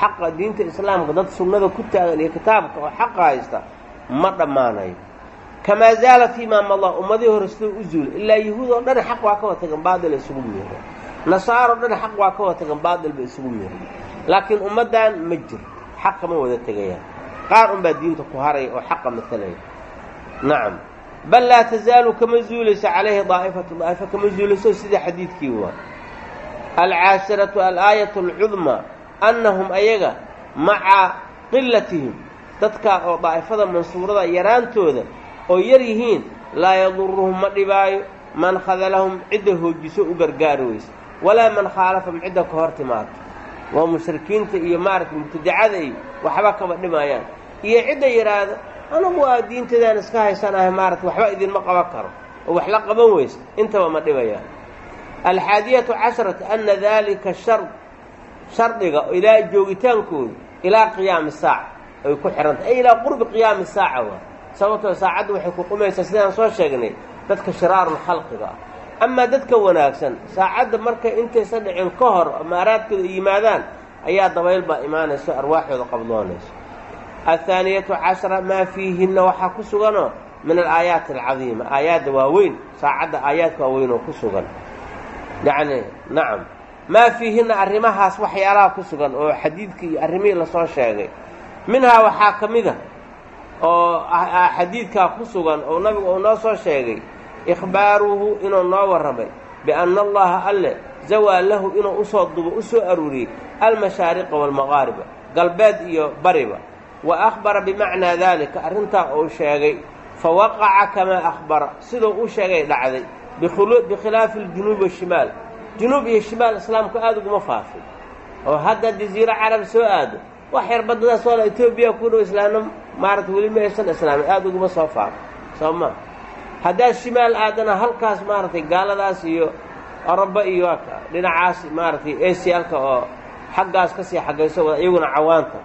xaqa diinta islaamka dad sunnada ku taagan iyo kitaabka oo xaqa haysta ma dhammaanayo. Kamaa zaala fiimaa madaa ummadihii hore sidoo u zuula ilaa yahuud oo dhan xaq waa ka watagan baadila isugu miira nasaaro dhan xaq waa ka watagan baadilba isugu miira laakiin ummaddan ma jirto xaqa ma wada tegayaan qaar unbaa diinta ku haraya oo xaqa matalaya nacam bal laa tazaalu kama zuulayso calayhi daa'ifatu daa'ifa kama zuulayso sida xadiidkii waa alcaashiratu alaayatu alcudmaa annahum ayaga maca qilatihim dadka oo daa'ifada mansuurada yaraantooda oo yar yihiin laa yaduruhum ma dhibaayo man khadalahum cidda hoojiso u gargaari weysa walaa man khaalafahum cidda ka hor timaado waa mushrikiinta iyo maaragtay mubtadacada iyo waxba kama dhimayaan iyo cidda yidhaahda anagu waa diintadaan iska haysanahay maaragtay waxba idinma qaban karo. Oo wax la qaban weysa intaba ma dhibayaan alxaadiyatu casharata anna daalika shard shardiga ilaa joogitaankooda ilaa qiyaami saaca ay ku xihantay ay ilaa qurbi qiyaami saaca waa sababtoo saacaddu waxay ku qumaysaa sidaan soo sheegnay dadka shiraarul khalqiga. Ah amaa dadka wanaagsan saacadda markay intaysa dhicin ka hor amaaraadkooda yimaadaan ayaa dabayl baa imaanayso arwaaxooda qabdoonayso athaaniyatu cashara maa fiihinna waxaa ku suganoo min alaayaati alcadiima aayaadda waaweyn saacadda aayaadka waaweyn oo ku sugan yacni nacam maa fiihinna arrimahaas waxyaalaha ku sugan oo xadiidkii iyo arrimihii la soo sheegay minhaa waxaa ka mid a oo xadiidkaa ku sugan oo nabigu uu noo soo sheegay ikhbaaruhu inuu noo warramay bianna allaha alle zawaa lahu inuu u soo dubo u soo aruuriyey almashaariqa waalmaqaariba galbeed iyo bariba wa akhbara bimacnaa daalika arrintaa uu sheegay fa waqaca kamaa akhbara siduu u sheegay dhacday bikhilaafi aljunuub washimaal junuub iyo shimaal islaamku aada uguma faafin oo hadda jaziiro carab soo aado wax yar badadaas wala etoobiya ku dhow islaamna maaragtay weli ma aysan islaamin aada uguma soo faafo soo ma. Haddaad shimaal aadana halkaas maaragtay gaaladaas iyo oroba iyo dhinacaas maaragtay asialka oo xaggaas ka sii xaggayso wada iyaguna cawaanta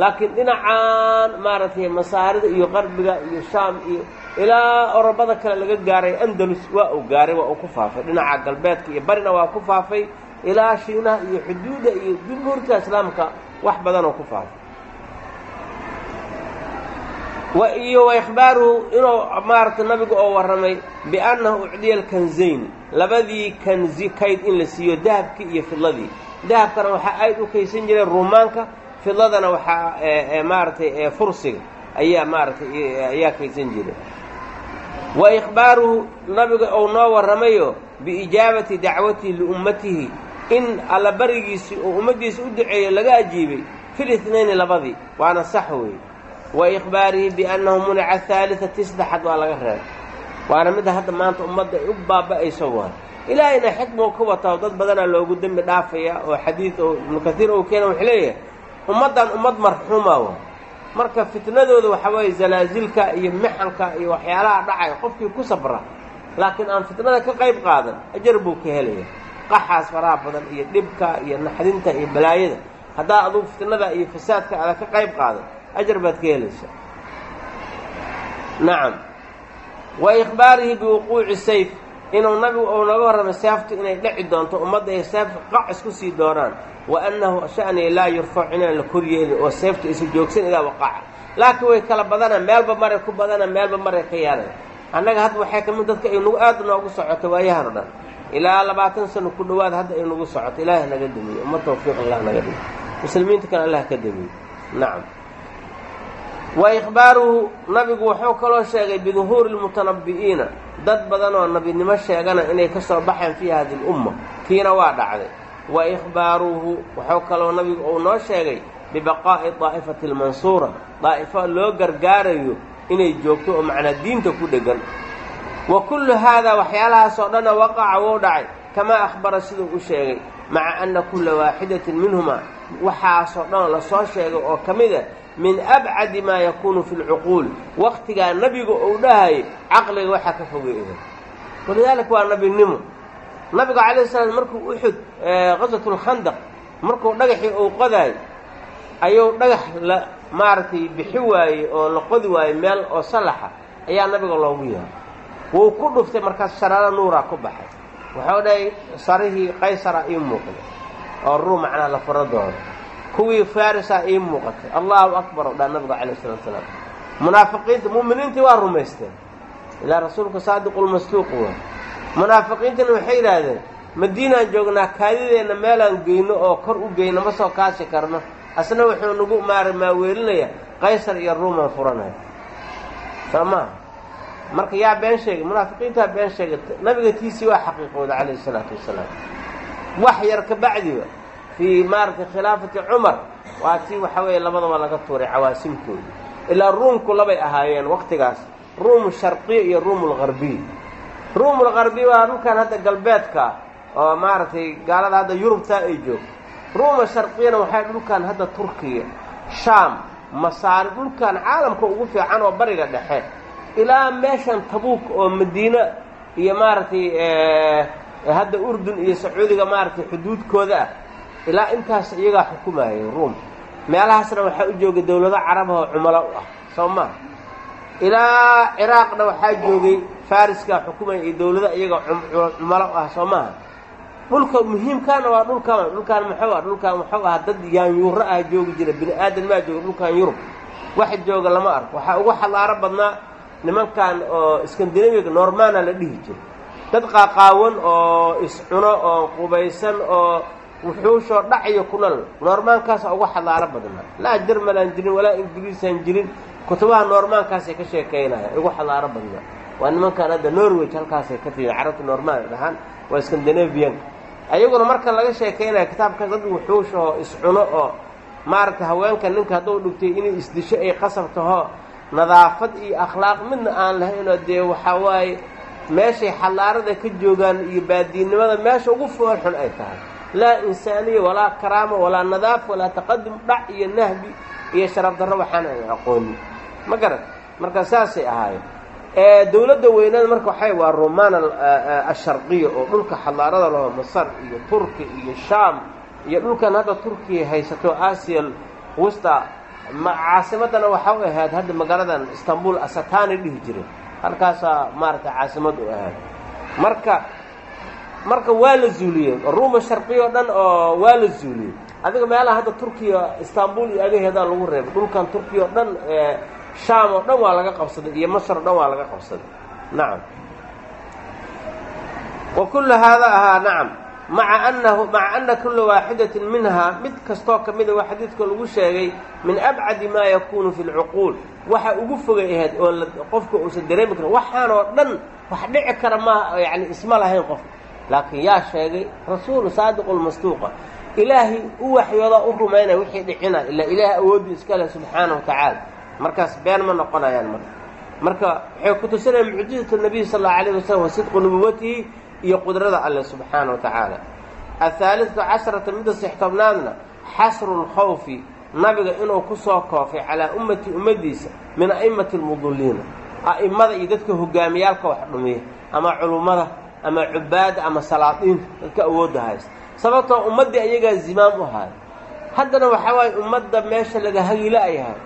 laakiin dhinacaan maaragtay masaarida iyo qarbiga iyo shaam iyo ilaa orobada kale laga gaaray andalus waa uu gaaray waa uu ku faafay. Dhinaca galbeedka iyo barina waa ku faafay. Ilaa shiinaha iyo xuduudda iyo jumhuurta islaamka wax badanoo ku faafay. Iyo wa ikhbaaruhu inuu maaragtay nabigu oo warramay biannahu ucdiya alkanzayn labadii kanzi kayd in la siiyo dahabkii iyo fidladii. Dahabkana waxaa ayd u kaysan jireen ruumaanka fidladana waxaa maaragtay fursiga ayaa maaragtay ayaa kaysan jira wa ikhbaaruhu nabiga ou noo warramayo biijaabati dacwatihi liummatihi in alla barigiisii oo ummaddiisa u duceeyo laga ajiibay fil itnayni labadii waana sax weeye. Wa ikhbaarihi biannahu munica haalidati saddexaad waa laga reebay. Waana midda hadda maanta ummadda ay u baaba'ayso waa ilaahayna xikmau ka wataa dad badanaa loogu dembi dhaafaya oo xadiid oo ibnu kaiir ou keena wuxuu leeyahay ummaddan ummad marxuuma waa marka fitnadooda waxaa weeye zalaasilka iyo mixanka iyo waxyaalaha dhacay qofkii ku sabra laakiin aan fitnada ka qayb qaadan ajar buu ka helaya qaxaas faraha badan iyo dhibka iyo naxdinta iyo balaayada haddaa adugu fitnada iyo fasaadka aada ka qayb qaadan ajar baad ka helaysaa. Nacam wa ikhbaarihi biwuquuci sayf inuu nabigu uu naga warramay seeftu inay dheci doonto ummadda ay seefta qac isku sii doonaan wa annahu sha'niga laa yurfacu inaan la koryeelin oo seefta isa joogsan idaa waqaca. Laakiin way kala badanaan meelba maray ku badanaan meelba maray ka yaareen annaga hadda waxay ka mid dadka ay nagu aad noogu socoto waayahan o dhan. Ilaa labaatan sano ku dhowaad hadda ay nagu socoto ilaahay naga damiye umma tawfiiq allah naga dhigi muslimiinta kan allah ka damiye nacam wa ikhbaaruhu nabigu wuxuu kaloo sheegay biduhuuri lmutanabbi'iina dad badan oo nabinimo sheegana inay ka soo baxeen fii hadi lumma kiina waa dhacday. Wa ikhbaaruhu wuxuu kaloo nabigu uu noo sheegay bibaqaa'i daa'ifati almansuura daa'ifo loo gargaarayo inay joogto oo macnaa diinta ku dheggan wa kullu haadaa waxyaalahaasoo dhanna waqaca wou dhacay kamaa akhbara siduu u sheegay maca anna kulla waaxidatin minhumaa waxaasoo dhan la soo sheegay oo ka mid a min abcadi maa yakuunu fi lcuquul. Waqtigaa nabiga uu dhahayay caqliga waxaa ka fogeeya walidaalika waa nabinimo. Nabiga calayh salaam markuu uxud qaswatulkhandaq markuu dhagaxii uu qodaay ayuu dhagax la maaragtay bixi waayey oo la qodi waayey meel oo salaxa ayaa nabiga loogu yahay wuu ku dhuftay markaas sharaaro nuuraa ku baxay. Wuxuu dhahay sarihii qaysara ii muuqday oo ruu macnaa la furo doono kuwii farisa ii muuqatay. Allahu akbar oo dhaa nabiga calayh salatu salaam. Munaafiqiinta mu'miniintii waa rumaysteen ilaa rasuulka saadiqulmasluuq waa. Munaafiqiintana waxay yidhaahdeen madiinaan joognaa kaadideenna meelaan geyno oo kor u geyno ma soo kaashi karno. Asna wuxuu nagu maara maaweelinaya qaysar iyo ruuman furanaya. Soo maha marka yaa been sheegay munaafiqiintaa been sheegay nabiga tiisii waa xaqiiqooda calayhi salaatu wasalaam. Wax yar ka bacdiba fii maaragtay khilaafati cumar waa tii waxa weeye labadaba laga tuuray cawaasimtooda ilaa ruumku labay ahaayeen waqtigaas ruumu sharqiya iyo ruumulgarbiy ruumulgarbiy waa dhulkan hadda galbeedka oo maaragtay gaalada hadda yurubtaa ay joogto ruuma sharqiyana waxay dhulkan hadda turkiya shaam masaari dhulkan caalamka ugu fiican oo bariga dhexe ilaa meeshan tabuuk oo madiina iyo maaragtay hadda urdun iyo sacuudiga maaragtay xuduudkooda ah ilaa intaas iyagaa xukumayay ruum. Meelahaasna waxaa u jooga dowlado carabahoo cumalo u ah soo maa ilaa ciraaqna waxaa joogay fariskaa xukumaya iyo dowlado iyaga cumalo u ah soo maaha dhulka muhiimkaana waa dhulkan dhulkaan muxuu ah? Dhulkaan muxuu ahaa dad yaanyuuro ah joogi jira bini aadan maa jooga dhulkan yurub wax jooga lama arko. Waxaa ugu xadaaro badnaa nimankan oo skandinabiga normana la dhihi jira dad qaaqaawan oo iscuno oo qubaysan oo wuxuushoo dhaciyo kunal noormaankaasa uga xadaaro badnaa laa jermalaan jirin walaa ingiriisaan jirin. Kutubaha noormaankaasay ka sheekaynaya ugu xadaaro badnaa waa nimankan hadda norway halkaasay ka timi carabta normaan dhahaan waa scandinavianka ayaguna marka laga sheekaynaya kitaabkaas dad wuxuushahoo iscuno oo maaragtay haweenka ninka hadduu dhigtay inay isdisho ay qasab taho nadaafad iyo akhlaaq midna aan lahaynoo dee waxaa waaye meeshay xadaarada ka joogaan iyo baadiinimada meesha ugu fool xun ay tahay laa insaaniya walaa karaama walaa nadaaf walaa taqadum dhac iyo nahbi iyo sharaf darro waxaan aan ma garan marka saasay ahaayeen. Dowladda weynada marka waxay waa roman asharqiya oo dhulka xadaarada laho masar iyo turki iyo shaam iyo dhulkan hadda turkiya haysato aasiya wusta. Caasimaddana waxa u ahayd hadda magaaladan istanbul asatani dhihi jiray. Halkaasaa maaragtay caasimad u ahayd. Marka marka waa la zuuliyey. Ruuma sharqiya o dhan oo waa la zuuliyey. Adiga meelaha hadda turkiya istanbul iyo agaheedaa lagu reebay dhulkan turkiya o dhan shaam oo dhan waa laga qabsaday iyo masr o dhan waa laga qabsaday. Nacam wa kullu haada ahaa nacam maca annahu maca anna kulla waaxidatin minhaa mid kastoo ka mida waa xadiidka lagu sheegay min abcadi maa yakuunu fi lcuquul waxa ugu fogay ahayd oo qofka uusan dareemi karin waxaanoo dhan wax dhici kara ma yani isma lahayn qofka laakiin yaa sheegay rasuulu saadiqu lmasduuqa ilaahay u waxyoodaa u rumaynaya wixii dhicina ilaa ilaahay awooddu iska leh subxaana wa tacaala. Markaas been ma noqonayaan marka. Marka waxay ku tusinayaan mucjizatu nabiy sal allau alayh wasalam wa sidqu nubuwatihi iyo qudrada alle subxaana wa tacaala. Ahaaliatu casharata midda sixtobnaadna xasru lkhawfi nabiga inuu ku soo koofay calaa ummati ummaddiisa min a'immati lmuduliina a'immada iyo dadka hogaamiyaalka wax dhumiya ama culummada ama cubaadda ama salaadiinta dadka awoodda haysta. Sababtoo ummaddii ayagaa zimaam u haaya haddana waxaa waaye ummadda meesha laga hagila ayahay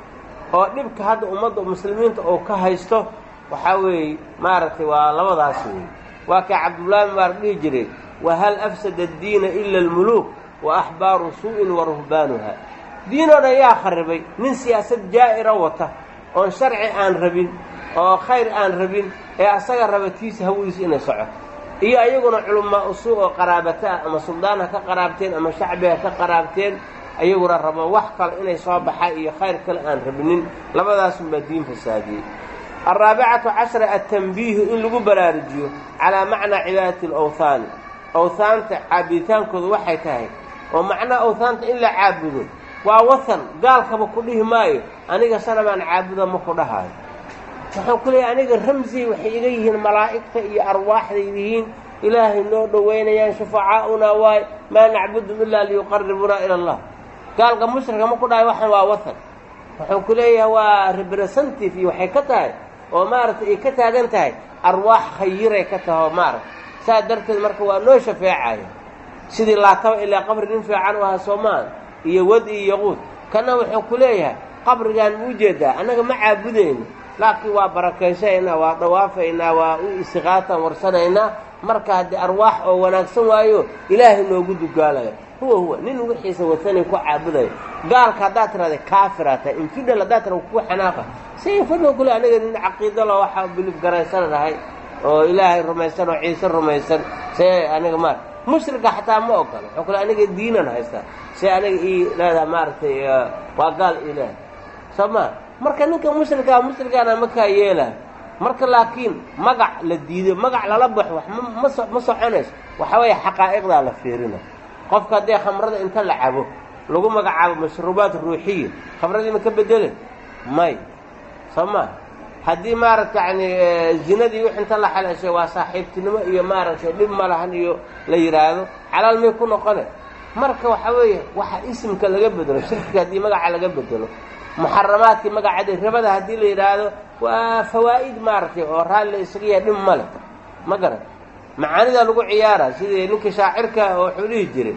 oo dhibka hadda ummadda muslimiinta uu ka haysto waxaa weeye maaragtay waa labadaas weeye. Waa kay cabdullaahi mubaarak dhihi jiray wahal afsada addiina ila almuluuk wa axbaaru suu'in wa ruhbaanuha. Diinoo dhan yaa kharibay nin siyaasad jaa'ira wata oon sharci aan rabin oo khayr aan rabin ee asaga rabatiisa hawadiisa inay socoto iyo ayaguna culamaa usuu oo qaraabata ah ama suldaanha ka qaraabteen ama shacbiha ka qaraabteen ayaguna rabo wax kale inay soo baxaa iyo khayr kale aan rabinin. Labadaasunbaa diin fasaadiyey alraabicatu cashara atanbiihu in lagu baraarujiyo calaa macnaa cibaadati alawhaani awhaanta caabuditaankooda waxay tahay oo macnaha awhaanta in la caabudo waa wahan gaalkaba ku dhihi maayo aniga sanabaan caabuda ma ku dhahaayo waxaan ku leeyahay aniga ramsi waxay iga yihiin malaa'igta iyo arwaaxday yihiin. Ilaahay noo dhowaynayaan shufacaa'unaa waay maa nacbudu ilaa liyuqaribunaa ila allah. Gaalka mushrika ma ku dhahay waxan waa wahan waxaan ku leeyahay waa representative iyo waxay ka tahay oo maaragtay ay ka taagan tahay. Arwaax khayiray ka tahay oo maaragta saas darteed marka waa noo shafeecaya sidii laataba ilaa qabri nin fiican u ahaa soomaal iyo wad iyo yaquud. Kana wuxuu ku leeyahay qabrigaan ma u jeedaa annaga ma caabudayno laakiin waa barakaysaynaa waa dhawaafaynaa waa u istiqaataan warsanaynaa marka haddii arwaax oo wanaagsan waayo ilaahay noogu dugaalaya. Huwa huwa nin wixiisa watanay ku caabudayo gaalka haddaad tirahda kaafira tahay infidhal haddaad tirada ku xanaaqa. Infidhal kule aniga nin caqiidalo waxaa bilif garaysan dhahay oo ilaahay rumaysan oo ciise rumaysan. See aniga maar mushrika xataa ma ogola wuxuu kule aniga diinan haystaa. See aniga ii leedaha maaragtay waa gaal leedahay soo maa marka ninka mushrika mushrikaana makaa yeelaha marka laakiin magac la diido magac lala baxo wax mma ma soconayso waxa weeye xaqaa'iqdaa la fiirina. Qofka haddii khamrada inta la cabo lagu magacaabo mashruubaat ruuxiya khamradii ma ka bedele may. Soo maa haddii maaragta yani zinadii wix inta la xaleeshay waa saaxiibtinimo iyo maaragtay dhib ma lahan iyo la yidhaahdo xalaal may ku noqone marka waxa weeye waxa isimka laga bedelo shirkiga haddii magaca laga bedelo muxaramaadkii magacada ribada haddii la yidhaahdo waa fawaa'id maaragtay oo raalli isaga yahay dhib ma leh. Ma garan macaanidaa lagu ciyaara sidii ninkii shaacirka wuxuu dhihi jiray.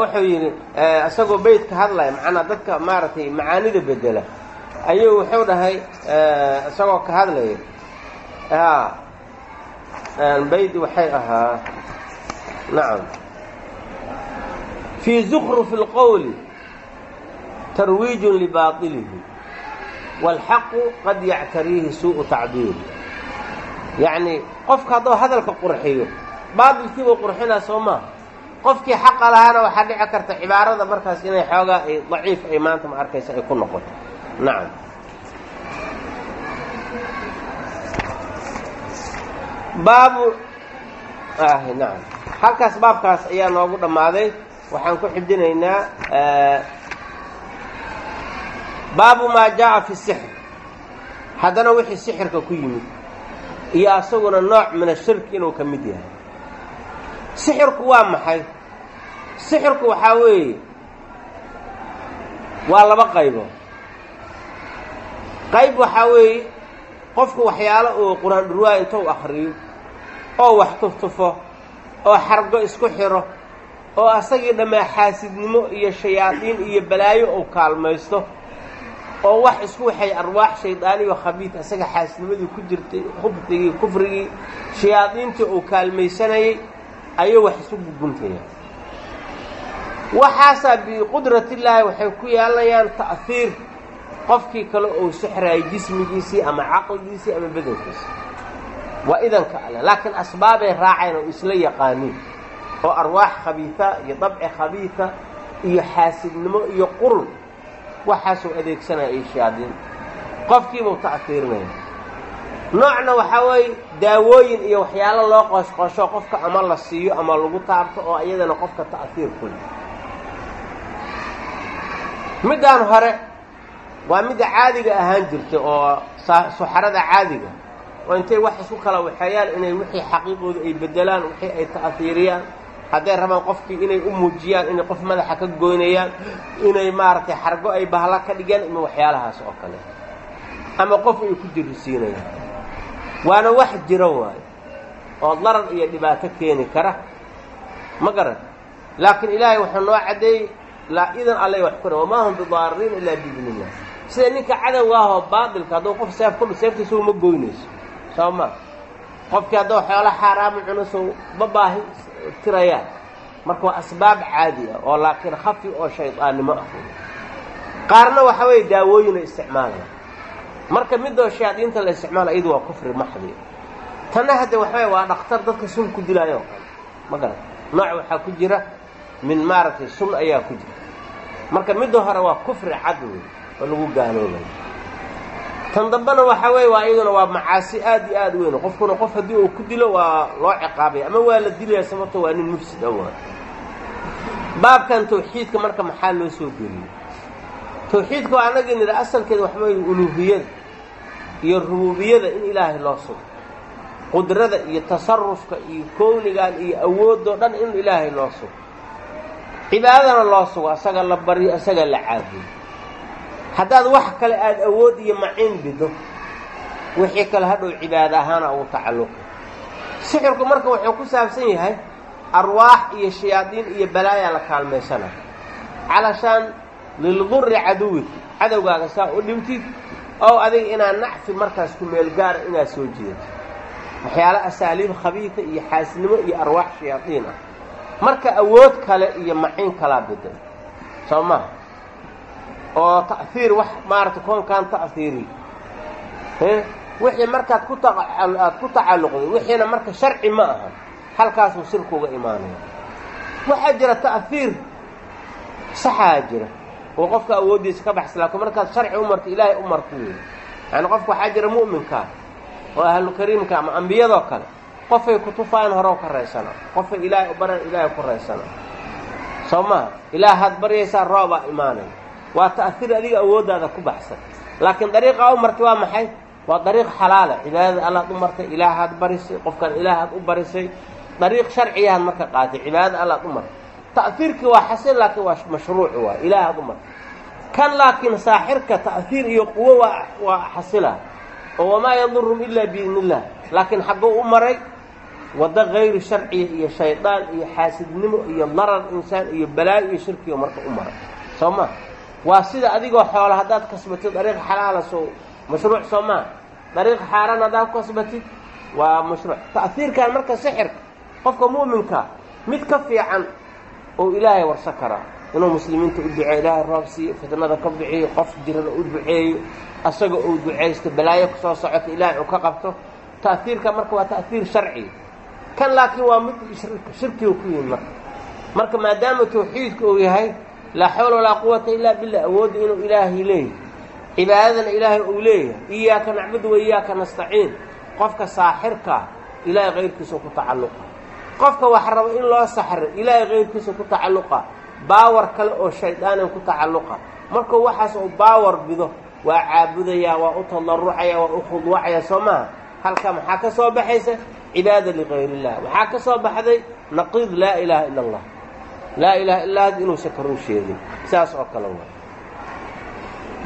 Wuxuu yidhi isagoo beyt ka hadlaya macnaa dadka maaragtay macaanida bedela ayuu wuxuu dhahay isagoo ka hadlaya bayd waxay ahaa. Nacam. Fii zukrufi اlqowli tarwiijun libaطilihi wاlxaqu qad yactariihi suuءu tacbiir yacni qofka hadduu hadalka qurxiyo baatilkiibuu qurxinaa soo maaha qofkii xaqa lahaana waxaa dhici karta cibaarada markaas inay xoogaa ay daciif ay maanta ma arkaysa ay ku noqoto nacam baabu nacam halkaas baabkaas ayaa noogu dhammaaday waxaan ku xibdinaynaa baabu maa jaa'a fi sixr. Haddana wixii sixirka ku yimid iyo asaguna nooc min ashirki inuu ka mid yahay. Sixirku waa maxay? Sixirku waxaa weeye waa laba qaybo qayb waxaa weeye qofku waxyaalo uu qur'aan dhurwaa intuu akhriyo oo wax tuftufo oo xargo isku xiro oo asagii dhammaa xaasidnimo iyo shayaadiin iyo balaayo uu kaalmaysto oo wax isku waxay arwaax shaydaaniyo khabiid asaga xaasidnimadii ku jirtay khubtigii kufrigii shayaadiintii uu kaalmaysanayay ayuu wax isu guguntaya waxaasaa biqudratillaahi waxay ku yeelanayaan ta'hiir qofkii kale uu sixraayay jismigiisii ama caqligiisii ama bedankiisii waa idanka alle laakiin asbaabay raacayn oo isla yaqaaniin oo arwaax khabiida iyo dabci khabiida iyo xaasidnimo iyo qurun waxaasuu adeegsanaya iyo shayaadiin qofkiibuu ta'hiirinaya noocna waxaa weeye daawooyin iyo waxyaalo loo qoshqosho qofka ama la siiyo ama lagu taabto oo iyadana qofka ta'hiir ku leh. Middaan hore waa midda caadiga ahaan jirta oo suxarada caadiga oo intay wax isku kala waxeeyaan inay wixii xaqiiqooda ay bedelaan wixii ay ta'hiiriyaan hadday rabaan qofkii inay u muujiyaan inay qof madaxa ka goynayaan inay maaragtay xargo ay bahla ka dhigaan ima waxyaalahaas oo kale. Ama qof ay ku jirisiinayaan waana wax jiro waayo oo darar iyo dhibaato keeni kara. Ma garan laakiin ilaahay wuxuu noo caddeeyey laa idan alle wax kura wamaa hum bidaariin ilaa biidn illah sida ninka cadowga ah oo baatilka hadduu qof seef ku seeftiisa uma goynayso. Soo ma? Qofkii hadduu xoolo xaaraamu cunuso ma baahi tirayaan. Marka waa asbaab caadi ah oo laakiin khafi oo shaydaannimo ah. Qaarna waxa weeye daawooyina isticmaalaya marka midoo shayaadiinta la isticmaala iyadu waa kufri maxdi. Tanna hadde waxaway waa dhaktar dadka sun ku dilaayo. Ma garan nooc waxaa ku jira min maaragtay sun ayaa ku jira. Marka midda hore waa kufri cad wey oo lagu gaaloobayo tan dambena waxaa weeye waa iyaduna waa macaasi aad iyo aad weyn. Qofkuna qof haddii uu ku dilo waa loo ciqaabaya ama waa la dilaya sababto waa nin mufsid awaa baabkan tawxiidka marka maxaa loo soo geliyey tawxiidka waa anagii nidha asalkeeda waxa weeye uluuhiyada iyo rububiyada in ilaahay loo sugo. Qudrada iyo tasarufka iyo kownigan iyo awoodoo dhan in ilaahay loo sugo. Cibaadadana loo sugo asaga la baryo asaga la caabuyo haddaad wax kale aada awood iyo maciin bido wixii kale hadhow cibaado ahaana ugu tacalluqi. Sixirku marka wuxuu ku saabsan yahay arwaax iyo shayaadiin iyo balaayaa la kaalmaysanaya calashaan lildurri caduwika cadowgaaga saa u dhibtid ow adiga inaad nacfi markaas ku meel gaara inaad soo jidato waxyaalo asaaliib khabiida iyo xaasinimo iyo arwaax shayaadiin ah. Marka awood kale iyo maciin kalaa beday soo maha oo ta'hiir wax maaragtay koonkaan ta'hiiri wixii markaad ku aad ku tacalluqday wixiina marka sharci ma aha halkaasuu sirkuuga imaanaya waxaa jira ta'hiir saxaa jira oo qofka awooddiisa ka baxsa laakiin markaad sharci u marto ilaahay u marto wey yani qofka waxaa jira mu'minkaa oo ahlukariimka ama ambiyadoo kale qofay kutufaan horow ka raysana qofay ilaahay u baran ilaahay ku raysana soo maha ilaahaad baryaysaa roobaa imaanaya waa ta'hiir adiga awooddaada ku baxsan. Laakiin dariiqaa u martay waa maxay? Waa dariiq xalaala cibaadada allaad u martay ilaahaad barisay qofkan ilaahaad u barisay. Dariiq sharciyahaad marka qaatay cibaadada allaad u martay. Ta'hiirkii waa xasin laakiin waa mashruuc waay ilaahaad u martay. Kan laakiin saaxirka ta'hiir iyo quwo waa waa xasila. Oo wamaa yadurum ilaa biidni laakiin xagguu u maray waddo kayru sharciya iyo shaydaan iyo xaasidnimo iyo darar insaan iyo balaayo iyo shirkiga marka u maray. Soo ma waa sida adigoo xoola haddaad kasbatid dariiq xalaala soo mashruuc soo maa dariiq xaaraan haddaad ku kasbatid waa mashruuc. Ta'hiirkan marka sixirka qofka mu'minka mid ka fiican oo ilaahay warsa karaa inuu muslimiinta u duceeyo ilaahay roob siiyo fitnada ka bixiyo qof jirana u duceeyo asaga uu ducaysto balaayo ku soo socoto ilaahay uu ka qabto. Ta'hiirka marka waa ta'hiir sharci. Kan laakiin waa mid shirkiga ku yimid. Marka marka maadaama tawxiidka uu yahay laa xawla walaa quwata ilaa billah awoodda inuu ilaahay leeyahay. Cibaadadana ilaahay uu leeyahay. Iyaaka nacbudu wa iyaaka nastaciin. Qofka saaxirkaa ilaahay kayrkiisa ku tacalluqa. Qofka wax raba in loo saxro ilaahay kayrkiisa ku tacalluqa. Baawar kale oo shaydaanan ku tacalluqa. Markuu waxaas uu baawar bido waa caabudayaa waa u tadarrucaya waa u khudwacaya soo maaha halka maxaa ka soo baxaysa? Cibaada ligayr illah waxaa ka soo baxday? Naqiid laa ilaaha ila allah laa ilaha illaa had inuusan karun sheegin. Sidaas oo kale waa.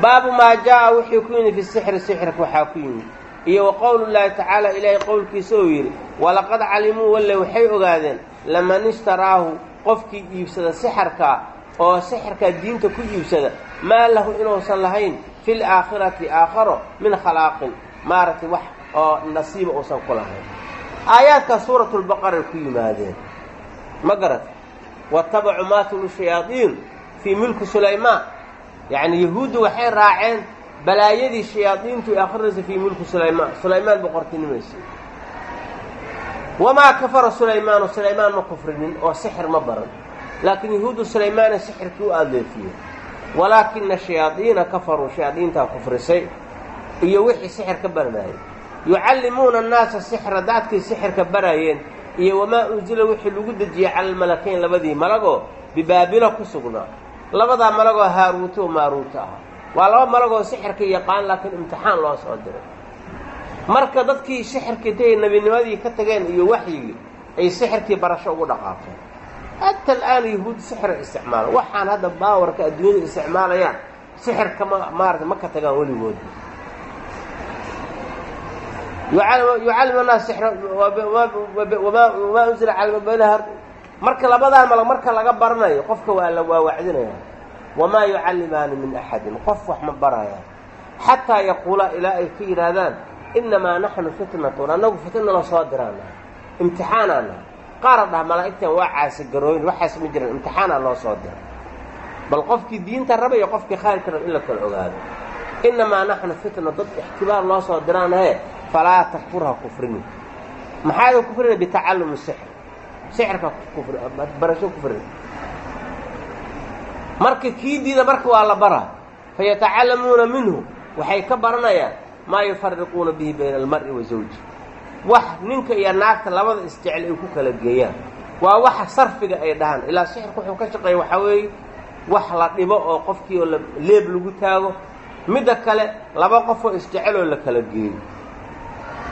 Baabu maa jaa wuxuu ku yimid fi sixri sixirka waxaa ku yimid. Iyo wa qowlu llaahi tacaala ilaahay qowlkiisa uu yidhi walaqad calimuu walle waxay ogaadeen laman ishtaraahu qofkii iibsada sixirka oo sixirkaa diinta ku iibsada maa lahu inuusan lahayn fi laakhirati aakharo min khalaaqin. Maaragtay wax oo nasiiba uusan ku lahayn. Aayaadkaa suuratulbaqara ku yimaadeen. Ma garat watabacuu maa tulu shayaadiin fii milki sulaymaan yacni yahuuddu waxay raaceen balaayadii shayaadiintu ay akhrinaysa fii mulki sulaymaan sulaymaan boqortinimaysa wamaa kafara sulaymaanu sulaymaan ma kufrinin oo sixir ma baran. Laakiin yahuuddu sulaymaana sixirkii u adeefiyey walaakina shayaadiina kafaruu shayaadiintaa kufrisay iyo wixii sixir ka baranayay yucallimuuna annaasa sixra dadkay sixirka barayeen iyo wamaa unsila wixii lagu dejiyey cala almalakayn labadii malagoo bibaabila ku sugnaa. Labadaa malagoo haaruuto maaruuto ah. Waa laba malagoo sixirka yaqaan laakiin imtixaan loo soo diray. Marka dadkii sixirkii intay nebinimadii ka tageen iyo waxyigii ay sixirkii barasho ugu dhaqaaqeen. Hatta al'aan yahuud sixira isticmaala waxaan hadda baawarka adduunyada isticmaalayaan sixirka ma maarata ma ka tagaan weligood yucallim annaas sixra wamaa unsila cala marka labadaan malag marka laga baranayo qofka waa la waa wacdinaya wamaa yucallimaani min axadin qof wax ma barayaan xataa yaquula ilaa ay ka yidhaahdaan innamaa naxnu fitnatun annagu fitna la soo diraana imtixaanaana qaara dhaha malaa'igtan waa caasigarooyin waxaas ma jiraan imtixaanaa loo soo dira bal qofkii diinta raba iyo qofkii khayrka raba in la kala ogaado innamaa naxnu fitna dad ixtibaar loo soo diraanahe falaa takfurha kufrini maxaada kufrina bitacallumi sixr sixirka barasho kufrin marka kii diida marka waa la baraa fayatacallamuuna minhu waxay ka baranayaan maa yufariquuna bihi bayna almar'i wa wax ninka iyo naagta labada isjecel ay ku kala geeyaan waa waxa sarfiga ay dhahaan ilaa sixirka wuxuu ka shaqeeya waxaa weeye wax la dhibo oo qofkii oo leeb lagu taago midda kale laba qofoo isjeceloo la kala geeyo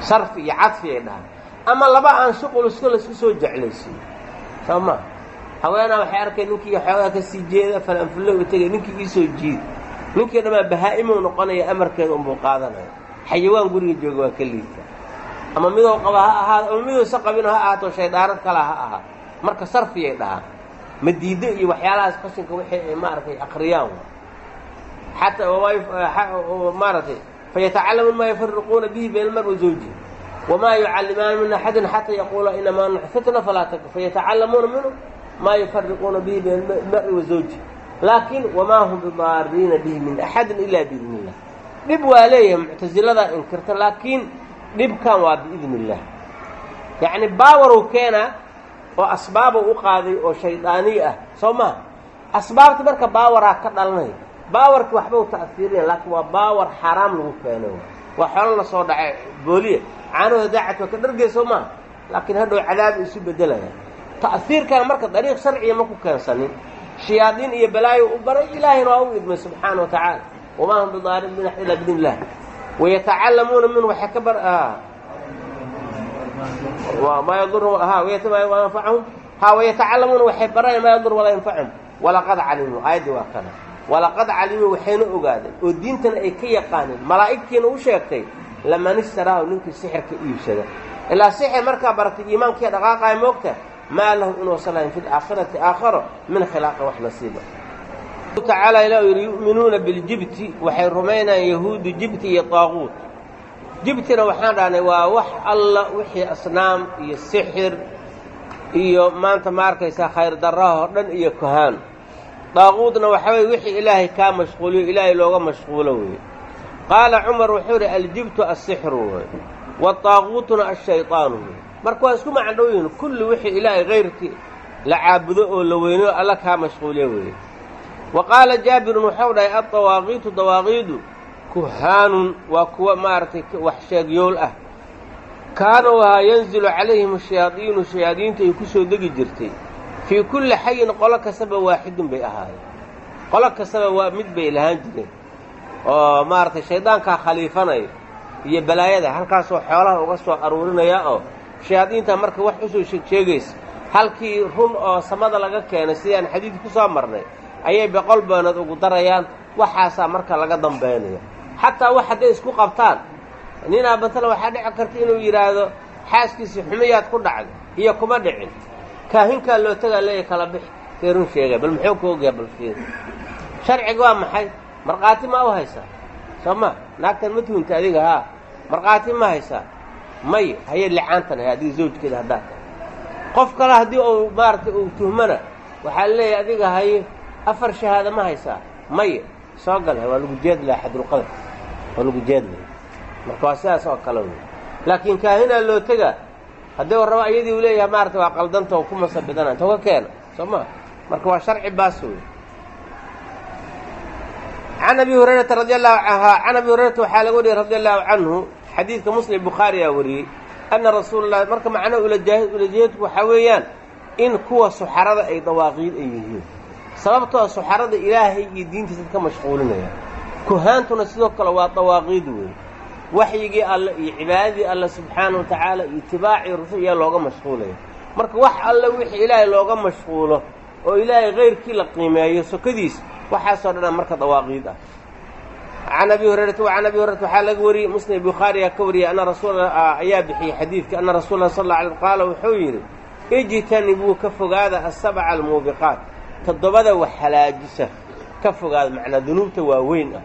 sarfi iyo cadfi ay dhahaan. Ama laba aan shuqul iska la isku soo jeclaysiiyo soo ma haweenaa waxay arkay ninkii xoogaa ka sii jeeda falanfulle u tegay ninkii iisoo jiid. Ninkii dhammaa bahaa-imuu noqonaya amarkeeda unbuu qaadanaya. Xayawaan guriga jooga waa ka liita. Ama midou qaba ha ahaado ama midousa qabino ha ahaato shaydaanad kala ha ahaato marka sarfiyay dhahaan madiido iyo waxyaalahaas qashinka wixii ay maaragtay akriyaan xataa maaragtay fayatacalamuun maa yufariquuna bihi bayna almar wa zawji wamaa yucallimaani min axadin xataa yaquula inamaa naxnu fitna falaa takfur fayatacalamuuna minhu maa yufariquuna bihi bayna almari wa laakiin wamaa hum bidaariina bihi min axadin ilaa biidni illah dhib waa leeyahay muctasiladaa inkirta laakiin dhibkan waa biidni illah yacni baawarow keenaa oo asbaabuu u qaaday oo shaydaaniy ah soo maha asbaabta marka baawaraa ka dhalanaya baawarki waxba u ta'fiirinaya laakiin waa baawar xaaraam lagu keeno waa xoolo la soo booliya caanahooda daacad waa ka dhargey soo maha laakiin hadhow cadaab isu bedelaya ta'fiirkan marka dariiq sharciya ma keensanin. Shayaadiin iyo balaayo u baray ilaahayna waa u idmay subxaana wa tacaala wamaa hum bidaarin min axad ilaa illah. Wayatacallamuuna min waxay ka bar maa yadur ha ha wayatacallamuuna waxay baranayan maa yadur walaa yanfacahum. Walaqad calimuu aayaddii waa kana walaqad calimuu waxayna ogaadeen oo diintana ay ka yaqaaneen malaa'igtiina u sheegtay laman istaraahu ninkii sixirka iibsada. Ilaa sixir markaa baratay iimaankiiya dhaqaaqaaya moogta maa lahu inuusan lahayn fi laakhirati aakharo min khilaaqa wax nasiiba. Tacaala ilah yidhi yu'minuuna biljibti waxay rumaynayaan yahuudu jibti iyo taaquut. Jibtina waxaan dhahnay waa wax alla wixii asnaam iyo sixir iyo maanta ma arkaysaa khayr darraha oo dhan iyo kohaan daaquudna waxaa weye wixii ilaahay kaa mashquuliyo ilaahay looga mashquulo weeye. Qaala cumar wuxuu yidhi aljibtu assixru wey wataaquutuna ashayطaanu wey marka waa isku macan dhow kulli wixii ilaahay kayrkii la caabudo oo la weynayo alla kaa mashquuliyo weeye. Wa qaala jaabirun waxau dhahay adawaaqiitu dawaaqiidu kuhaanun waa kuwa maaragtay wax sheegyool ah. Kaanuu ahaa yanzilu calayhim ashayaadiinu shayaadiinta ay ku soo degi jirtay fii kulli xayin qolo kastaba waaxidun bay ahaayeen. Qolo kastaba waa mid bay lahaan jireen. Oo maaragtay shaydaankaa khaliifanaya iyo balaayada halkaasoo xoolaha uga soo aruurinaya oo shayaadiinta marka wax u soo sheegsheegaysa halkii run oo samada laga keenay sidii aan xadiid ku soo marnay ayay boqol beenood ugu darayaan waxaasaa marka laga dambaynaya xataa wax hadday isku qabtaan ninaa matala waxaa dhici karta inuu yidhaahdo xaaskiisii xumiyaad ku dhacday iyo kuma dhicin kaahinkaa loo tagaa leeya kala bix feerun sheegay bal muxuu ka ogyahay bal fiir sharciga waa maxay? Markhaati ma u haysaa soo ma? Naagtan ma tuhunta adiga haa markhaati ma haysaa may haye licaantan hay adiga zawjkeeda haddaa. Tahay qof kale haddii uu maaragtay uu tuhmana waxaa leeyahay adiga haye afar shahaada ma haysaa maya soo gal waa lagu jeedlaha xadulqadar waa lagu jeedlaya marka waa sidaas oo kale wey laakiin kaahinaa loo tegaa haddii u raba iyadii u leeyahay maarata waa qaldanta oo ku masabidana ka keena soo ma? Marka waa sharci baas wey can abi hurayrata radi allahu can abi hurayrata waxaa laga wariyey radi allahu canhu xadiidka muslim bukhaari aa wariyey ana rasuula llahi marka macno ulajeedku waxaa weeyaan in kuwa suxarada ay dawaaqiid ay yihiin. Sababtoo suxarada ilaahay iyo diintiisa dadka mashquulinaya. Kuhaantuna sidoo kale waa dawaaqiid weeye waxyigii alle iyo cibaadadii alle subxaana wa tacaala iyo itibaacii rusul iyaa looga mashquulaya marka wax alle wixii ilaahay looga mashquulo oo ilaahay kayrkii la qiimeeyo sokadiis waxaasoo dhanaa marka dawaaqiid ah. Can abi hurayrata can abi hurayrata waxaa laga wariyey muslim bukhaariyaa ka wariyey ana rasuul ayaa bixiyey xadiidka ana rasuula sal alla alay qaala wuxuu yidhi ijtanibuu ka fogaada asabca almuubiqaat. Toddobada wax halaajisa ka fogaada macnaa dunuubta waaweyn ah.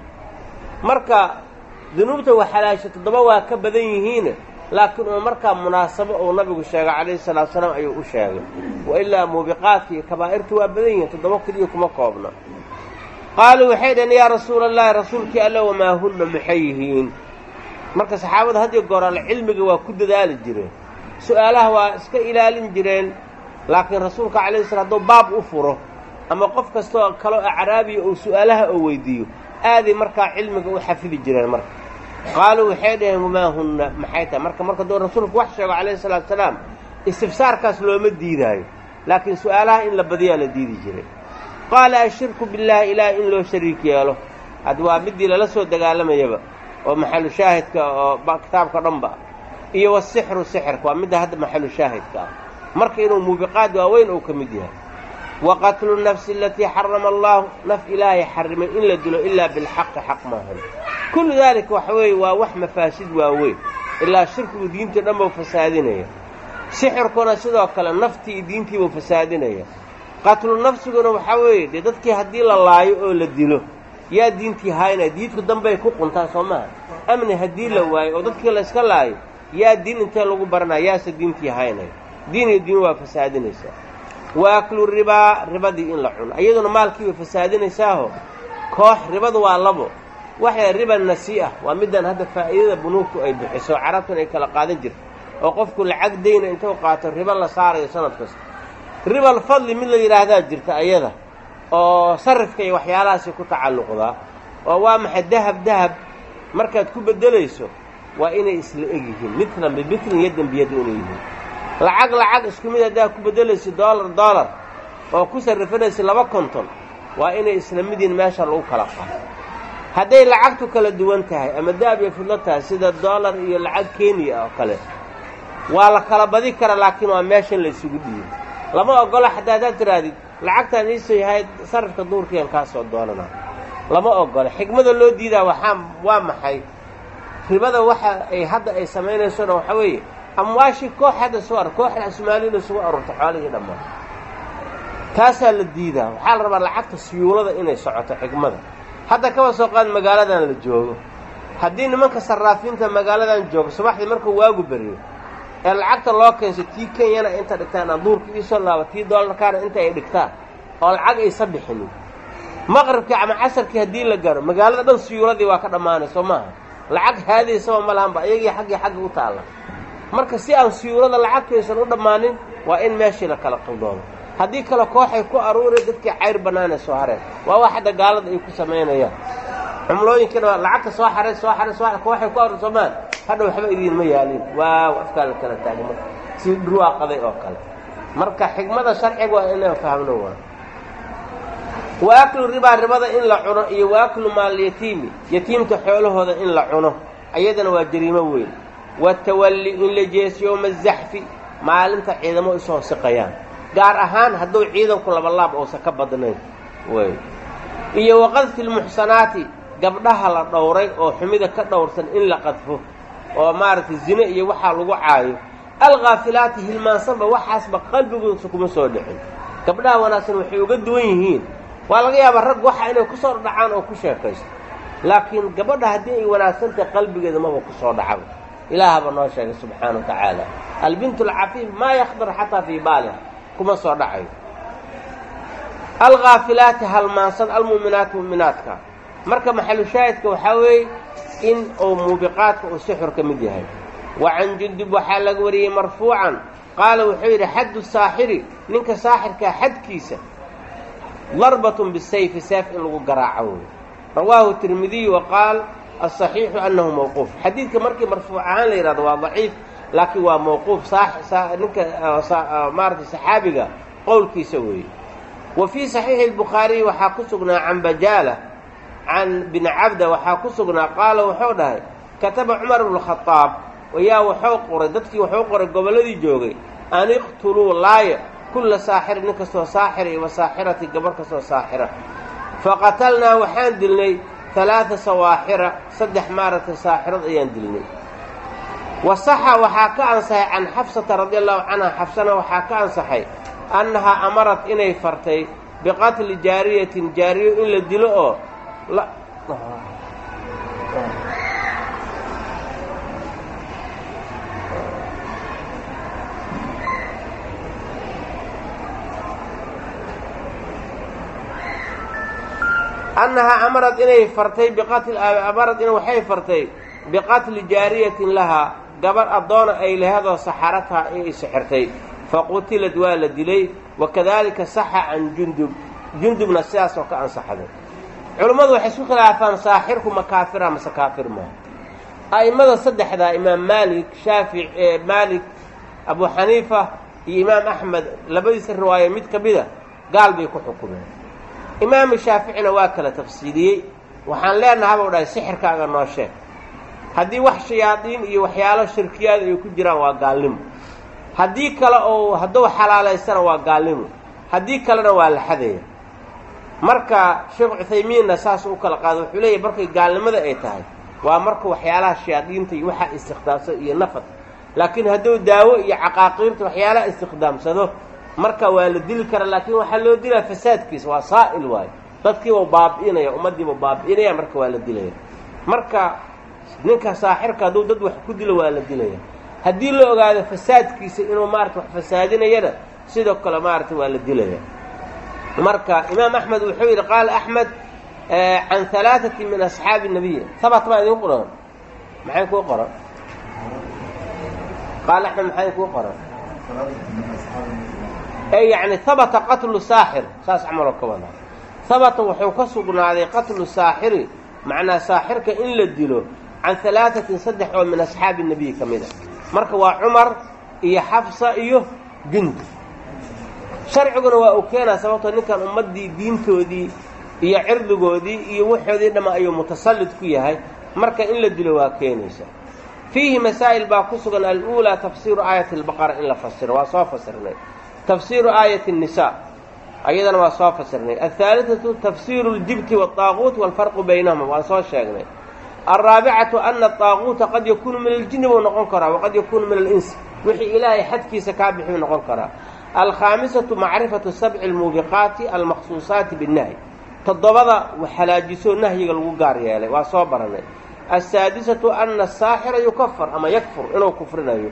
Marka dunuubta wax halaajisa toddoba waa ka badan yihiin laakiin uu markaa munaasabo uu nabigu sheegay calayhi salaatu salaam ayuu u sheegay. Wa ilaa muubiqaadka iyo kabaa'irta waa badan yihiin toddoba keliya kuma koobna qaaluu waxay dhaheen yaa rasuula allahi rasuulkii alla wamaa hunna maxay yihiin marka saxaabada hadiyo gooraale cilmiga waa ku dadaali jireen. Su'aalaha waa iska ilaalin jireen laakiin rasuulka calayhi sala hadduu baab u furo ama qof kastoo kaloo acraabiya uu su'aalaha oo weydiiyo aaday markaa cilmiga u xafidi jireen marka. Qaaluu waxay dhaheen wamaa hunna? Maxay tahay? Marka marka duu rasuulku wax sheego calayhi salaatu salaam istifsaarkaas looma diidaayo laakiin su'aalaha in la badiyaa la diidi jiray. Qaala ashirku billaahi ilaah in loo shariik yeelo. Had waa midii lala soo dagaalamayaba oo maxalu shaahidka oo kitaabka dhanba iyo wasixru sixirka waa midda hadda maxalu shaahidka ah. Marka inuu muubiqaad waaweyn uu ka mid yahay wa qatlu nafsi alatii xarama allaahu naf ilaahay xarimay in la dilo ilaa bilxaqi xaq maahan kullu daalika waxa weeye waa wax mafaasid waaweyn. Ilaa shirkigu diintii dhan buu fasaadinaya. Sixirkuna sidoo kale naftii iyo diintiibuu fasaadinaya. Qatlu nafsiguna waxaa weeye dee dadkii haddii la laayo oo la dilo yaa diintii haynaya diidku dambay ku quntaa soo maaha amni haddii la waayo oo dadkii la iska laayo yaa diin intee lagu baranaya yaase diintii haynaya. Diin iyo diin waa fasaadinaysaa wa aklu ribaa ribadii in la cuno. Iyaduna maalkii way fasaadinaysaaho koox ribadu waa labo. Waxay riba nasii'ah waa middan hadda faa'iidada bunuugtu ay bixiso carabtan ay kala qaadan jirto. Oo qofku lacag dayna intuu qaato ribo la saarayo sanad kasta. Ribal fadli mid la yidhaahdaa jirta ayada oo sarifka iyo waxyaalahaasi ku tacalluqdaa oo waa maxay dahab dahab. Markaad ku beddelayso waa inay isla eg yihiin mitlan bimitlin yaddan biyadda inay yihiin lacag lacag isku mid haddaad ku beddelayso dollar dollar oo ku sarrifanaysa laba konton waa inay isla midiin meesha lagu kala qaato. Hadday lacagtu kala duwan tahay ama dahab iyo fidlo tahay sida dollar iyo lacag kenya oo kale waa la kala badi kara laakiin waa meeshan la isugu dhiibo lama ogola xataa haddaad tidhaahdid lacagtaan iisoo yahay sarifka duurkiian kaa soo doonana lama ogola. Xikmada loo diidaa waxaa waa maxay? Ribada waxa ay hadda ay samaynaysona waxaa weeye amwaashii koox hadda soo ar kooxda asmaaliina isugu arurta xoolihii dhammaan taasaa la diidaa. Waxaa la rabaa lacagta siyuulada inay socoto xikmada hadda kaba soo qaad magaaladan la joogo. Haddii nimanka sarraafiinta magaaladan joogo subaxdii markuu waagu beriyo ee lacagta loo keenso tii kenyana inta dhigtaan aan duurka iisoo laaba tii doolarkaana inta ay dhigtaan oo lacag aysa bixinin maqribkii ama casarkii haddii la garo magaalada dhan siyuuladii waa ka dhammaanay soo maaha. Lacag haadaysaba ma lahanba iyagii xaggii xagga u taalla marka si aan siyuulada lacagtaysan u dhammaanin waa in meeshii la kala qaldoomo. Haddii kale kooxay ku aruuray dadkii cayr bannaanay soo hareen. Waa wax hadda ay ku samaynayaan xumlooyinkiina lacagta soo xaray soo xaray soo xaray kooxay ku aruur soomaan hadha waxba idiinma yaalin. Waaw afkaa la kala taagay marka si dhurwaaqaday oo kale. Marka xikmada sharciga waa inaan fahmno waa. Wa aklu ribaa ribada in la cuno iyo wa aklu maalyatiimi yatiimta xoolahooda in la cuno. Ayadana waa jariimo weyn watawalli in la jeeso yowma azaxfi maalinta ciidamo isoo siqayaan gaar ahaan hadduu ciidanku labalaab uusan ka badnayn wey iyo waqadfi lmuxsanaati gabdhaha la dhowray oo xumida ka dhowrsan in la qadfo oo maaragtay zine iyo waxaa lagu caayo alkhaafilaati hilmaansanba waxaasba qalbigoosa kuma soo dhicin gabdhaha wanaagsan waxay uga duwan yihiin waa laga yaabaa rag waxa inay ku soo dhacaan oo ku sheekaysto laakiin gabadha haddii ay wanaagsan tahay qalbigeeda maba ku soo dhacaba ilaahaba noo sheegay subxaana wa tacaala albintu alcafiif maa yakhdar xataa fii baaliha kuma soo dhacayo alkhaafilaati halmaansan almu'minaati mu'minaadka. Marka maxalu shaahidka waxaa weeye in uu muubiqaadka uu sixur ka mid yahay. Wa can jundub waxaa laga wariyey marfuucan. Qaala wuxuu yidhi xaddu saaxiri ninka saaxirkaa xadkiisa darbatun bisayfi seef in lagu garaaco wey rawaahu tirmidiyu wa asaxiixu annahu mawquuf xadiidka markii marfuuc ahaan la yidhahdo waa daciif laakiin waa mawquuf ninka maaratay saxaabiga qowlkiisa weeye wa fii saxiixi albukhaariyi waxaa ku sugnaa can bajaala can bin cabda waxaa ku sugnaa qaala wuxuu dhahay kataba cumar bnu khadaab ayaa wuxuu qoray dadkii wuxuu qoray gobolladii joogay an iqtuluu laaya kulla saaxirin nin kastoo saaxira iyo wasaaxirati gabarh kastoo saaxira faqatalnaa waxaan dilnay alaaa sawaaxira saddex maaragtay saaxirad ayaan dilnay wasaxa waxaa ka ansaxay can xafsata radi allahu canha xafsana waxaa ka ansaxay annahaa amarat inay fartay biqatli jaariyatin jaariyo in la dilo oo annahaa amarad inay fartay biqatli amarad in waxay fartay biqatli jaariyatin lahaa gabar addoona ay lahadoo saxarataha ay sixirtay faqutilad waa la dilay wakadaalika saxa can jundub jundubna sidaasoo ka ansaxday culummadu waxay isku khilaafaan saaxirku ma kaafira mase kaafir maaha a'immada saddexdaa imaam maalik shaafic maalik abu xaniifa iyo imaam axmed labadiisa riwaayo mid ka mida gaal bay ku xukumeen imaamu shaaficina waa kala tafsiiliyey. Waxaan leenaha bau dhahay sixirkaaga noo sheeg. Haddii wax shayaadiin iyo waxyaalo shirkiyaada ay ku jiraan waa gaalnimo. Haddii kale oo hadduu xalaalaysana waa gaalnimo. Haddii kalena waa la xadaya marka sheekh cuthaymiinna saas u kala qaado wuxuu leeyahy markay gaalnimada ay tahay waa marka waxyaalaha shayaadiinta iyo waxaa istikhdaamsado iyo nafad. Laakiin hadduu daawo iyo caqaaqiirta waxyaalaha istikhdaamsado marka waa la dili karaa laakiin waxaa loo dilaa fasaadkiisa. Waa saa'il waayo dadkiiba baabi'inaya ummaddiiba baabi'inaya marka waa la dilaya. Marka ninka saaxirka hadduu dad wax ku dilo waa la dilaya. Haddii la ogaado fasaadkiisa inuu maarata wax fasaadinayana sidoo kale maarata waa la dilaya. Marka imaam axmed wuxuu yidhi qaala axmed eh, can alaaati min asxaabi nabiy tabat maa idin qoran. Maxayn kuu qoran? Qaala axmed maxayn kuu qoran? ee yani habata qatlu saaxir saas camaloo ka wadaa ah. habata wuxuu ka sugnaaday qatlu saaxiri macnaa saaxirka in la dilo can alaaatin saddex oo min asxaabi nebiyi ka mid a. Marka waa cumar iyo xafsa iyo jundi sharciguna waa uu keenaa sababtoo ninkan ummaddii diintoodii iyo cirdigoodii iyo waxoodii dhamma ayuu mutasallid ku yahay. Marka in la dilo waa keenaysa. Fiihi masaa'il baa ku sugan aluulaa tafsiiru aayati albaqara in la fasiro waa soo fasirnay tafsiiru aayati الnisaa ayadana waa soo fasirnay aلhaaliثatu tafsiiru اljibti wالطaaquut wاlfarqu baynahuma waan soo sheegnay alraabicatu ana الطaaquuta qad yakuunu min aljini buu noqon karaa waqad yakuunu min alinsi wixii ilaahay xadkiisa kaa bixiyuu noqon karaa alkhaamisatu macrifatu sabci almuubiqaati almaqsuusaati binnahyi toddobada xalaajisoo nahyiga lagu gaar yeelay waa soo baranay asaadisatu ana asaaxira yukafar ama yakfur inuu kufrinayo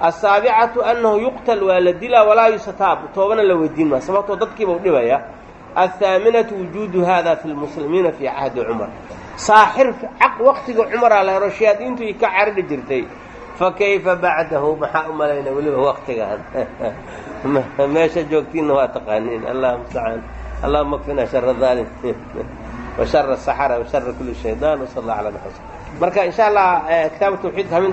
asaabicatu annahu yuqtal waa la dilaa walaa yustataabu toobana la weydiin maa sababtoo dadkiibau dhibaya. Athaaminatu wujuudu hada fi lmuslimiina fii cahdi cumar. Saaxir waqtiga cumaraa la hero shayaadiintu ka caridhi jirtay. Fa kayfa bacdahu maxaa u malayna weliba waqtigaan meesha joogtiinna waa taqaaniin. Allah mustacaan allahuma kfinaa shara daalim wa shara asaxara wa shara kulli shaydaan wasal allah calaa naxas marka insha allah kitaab tawxiid hamin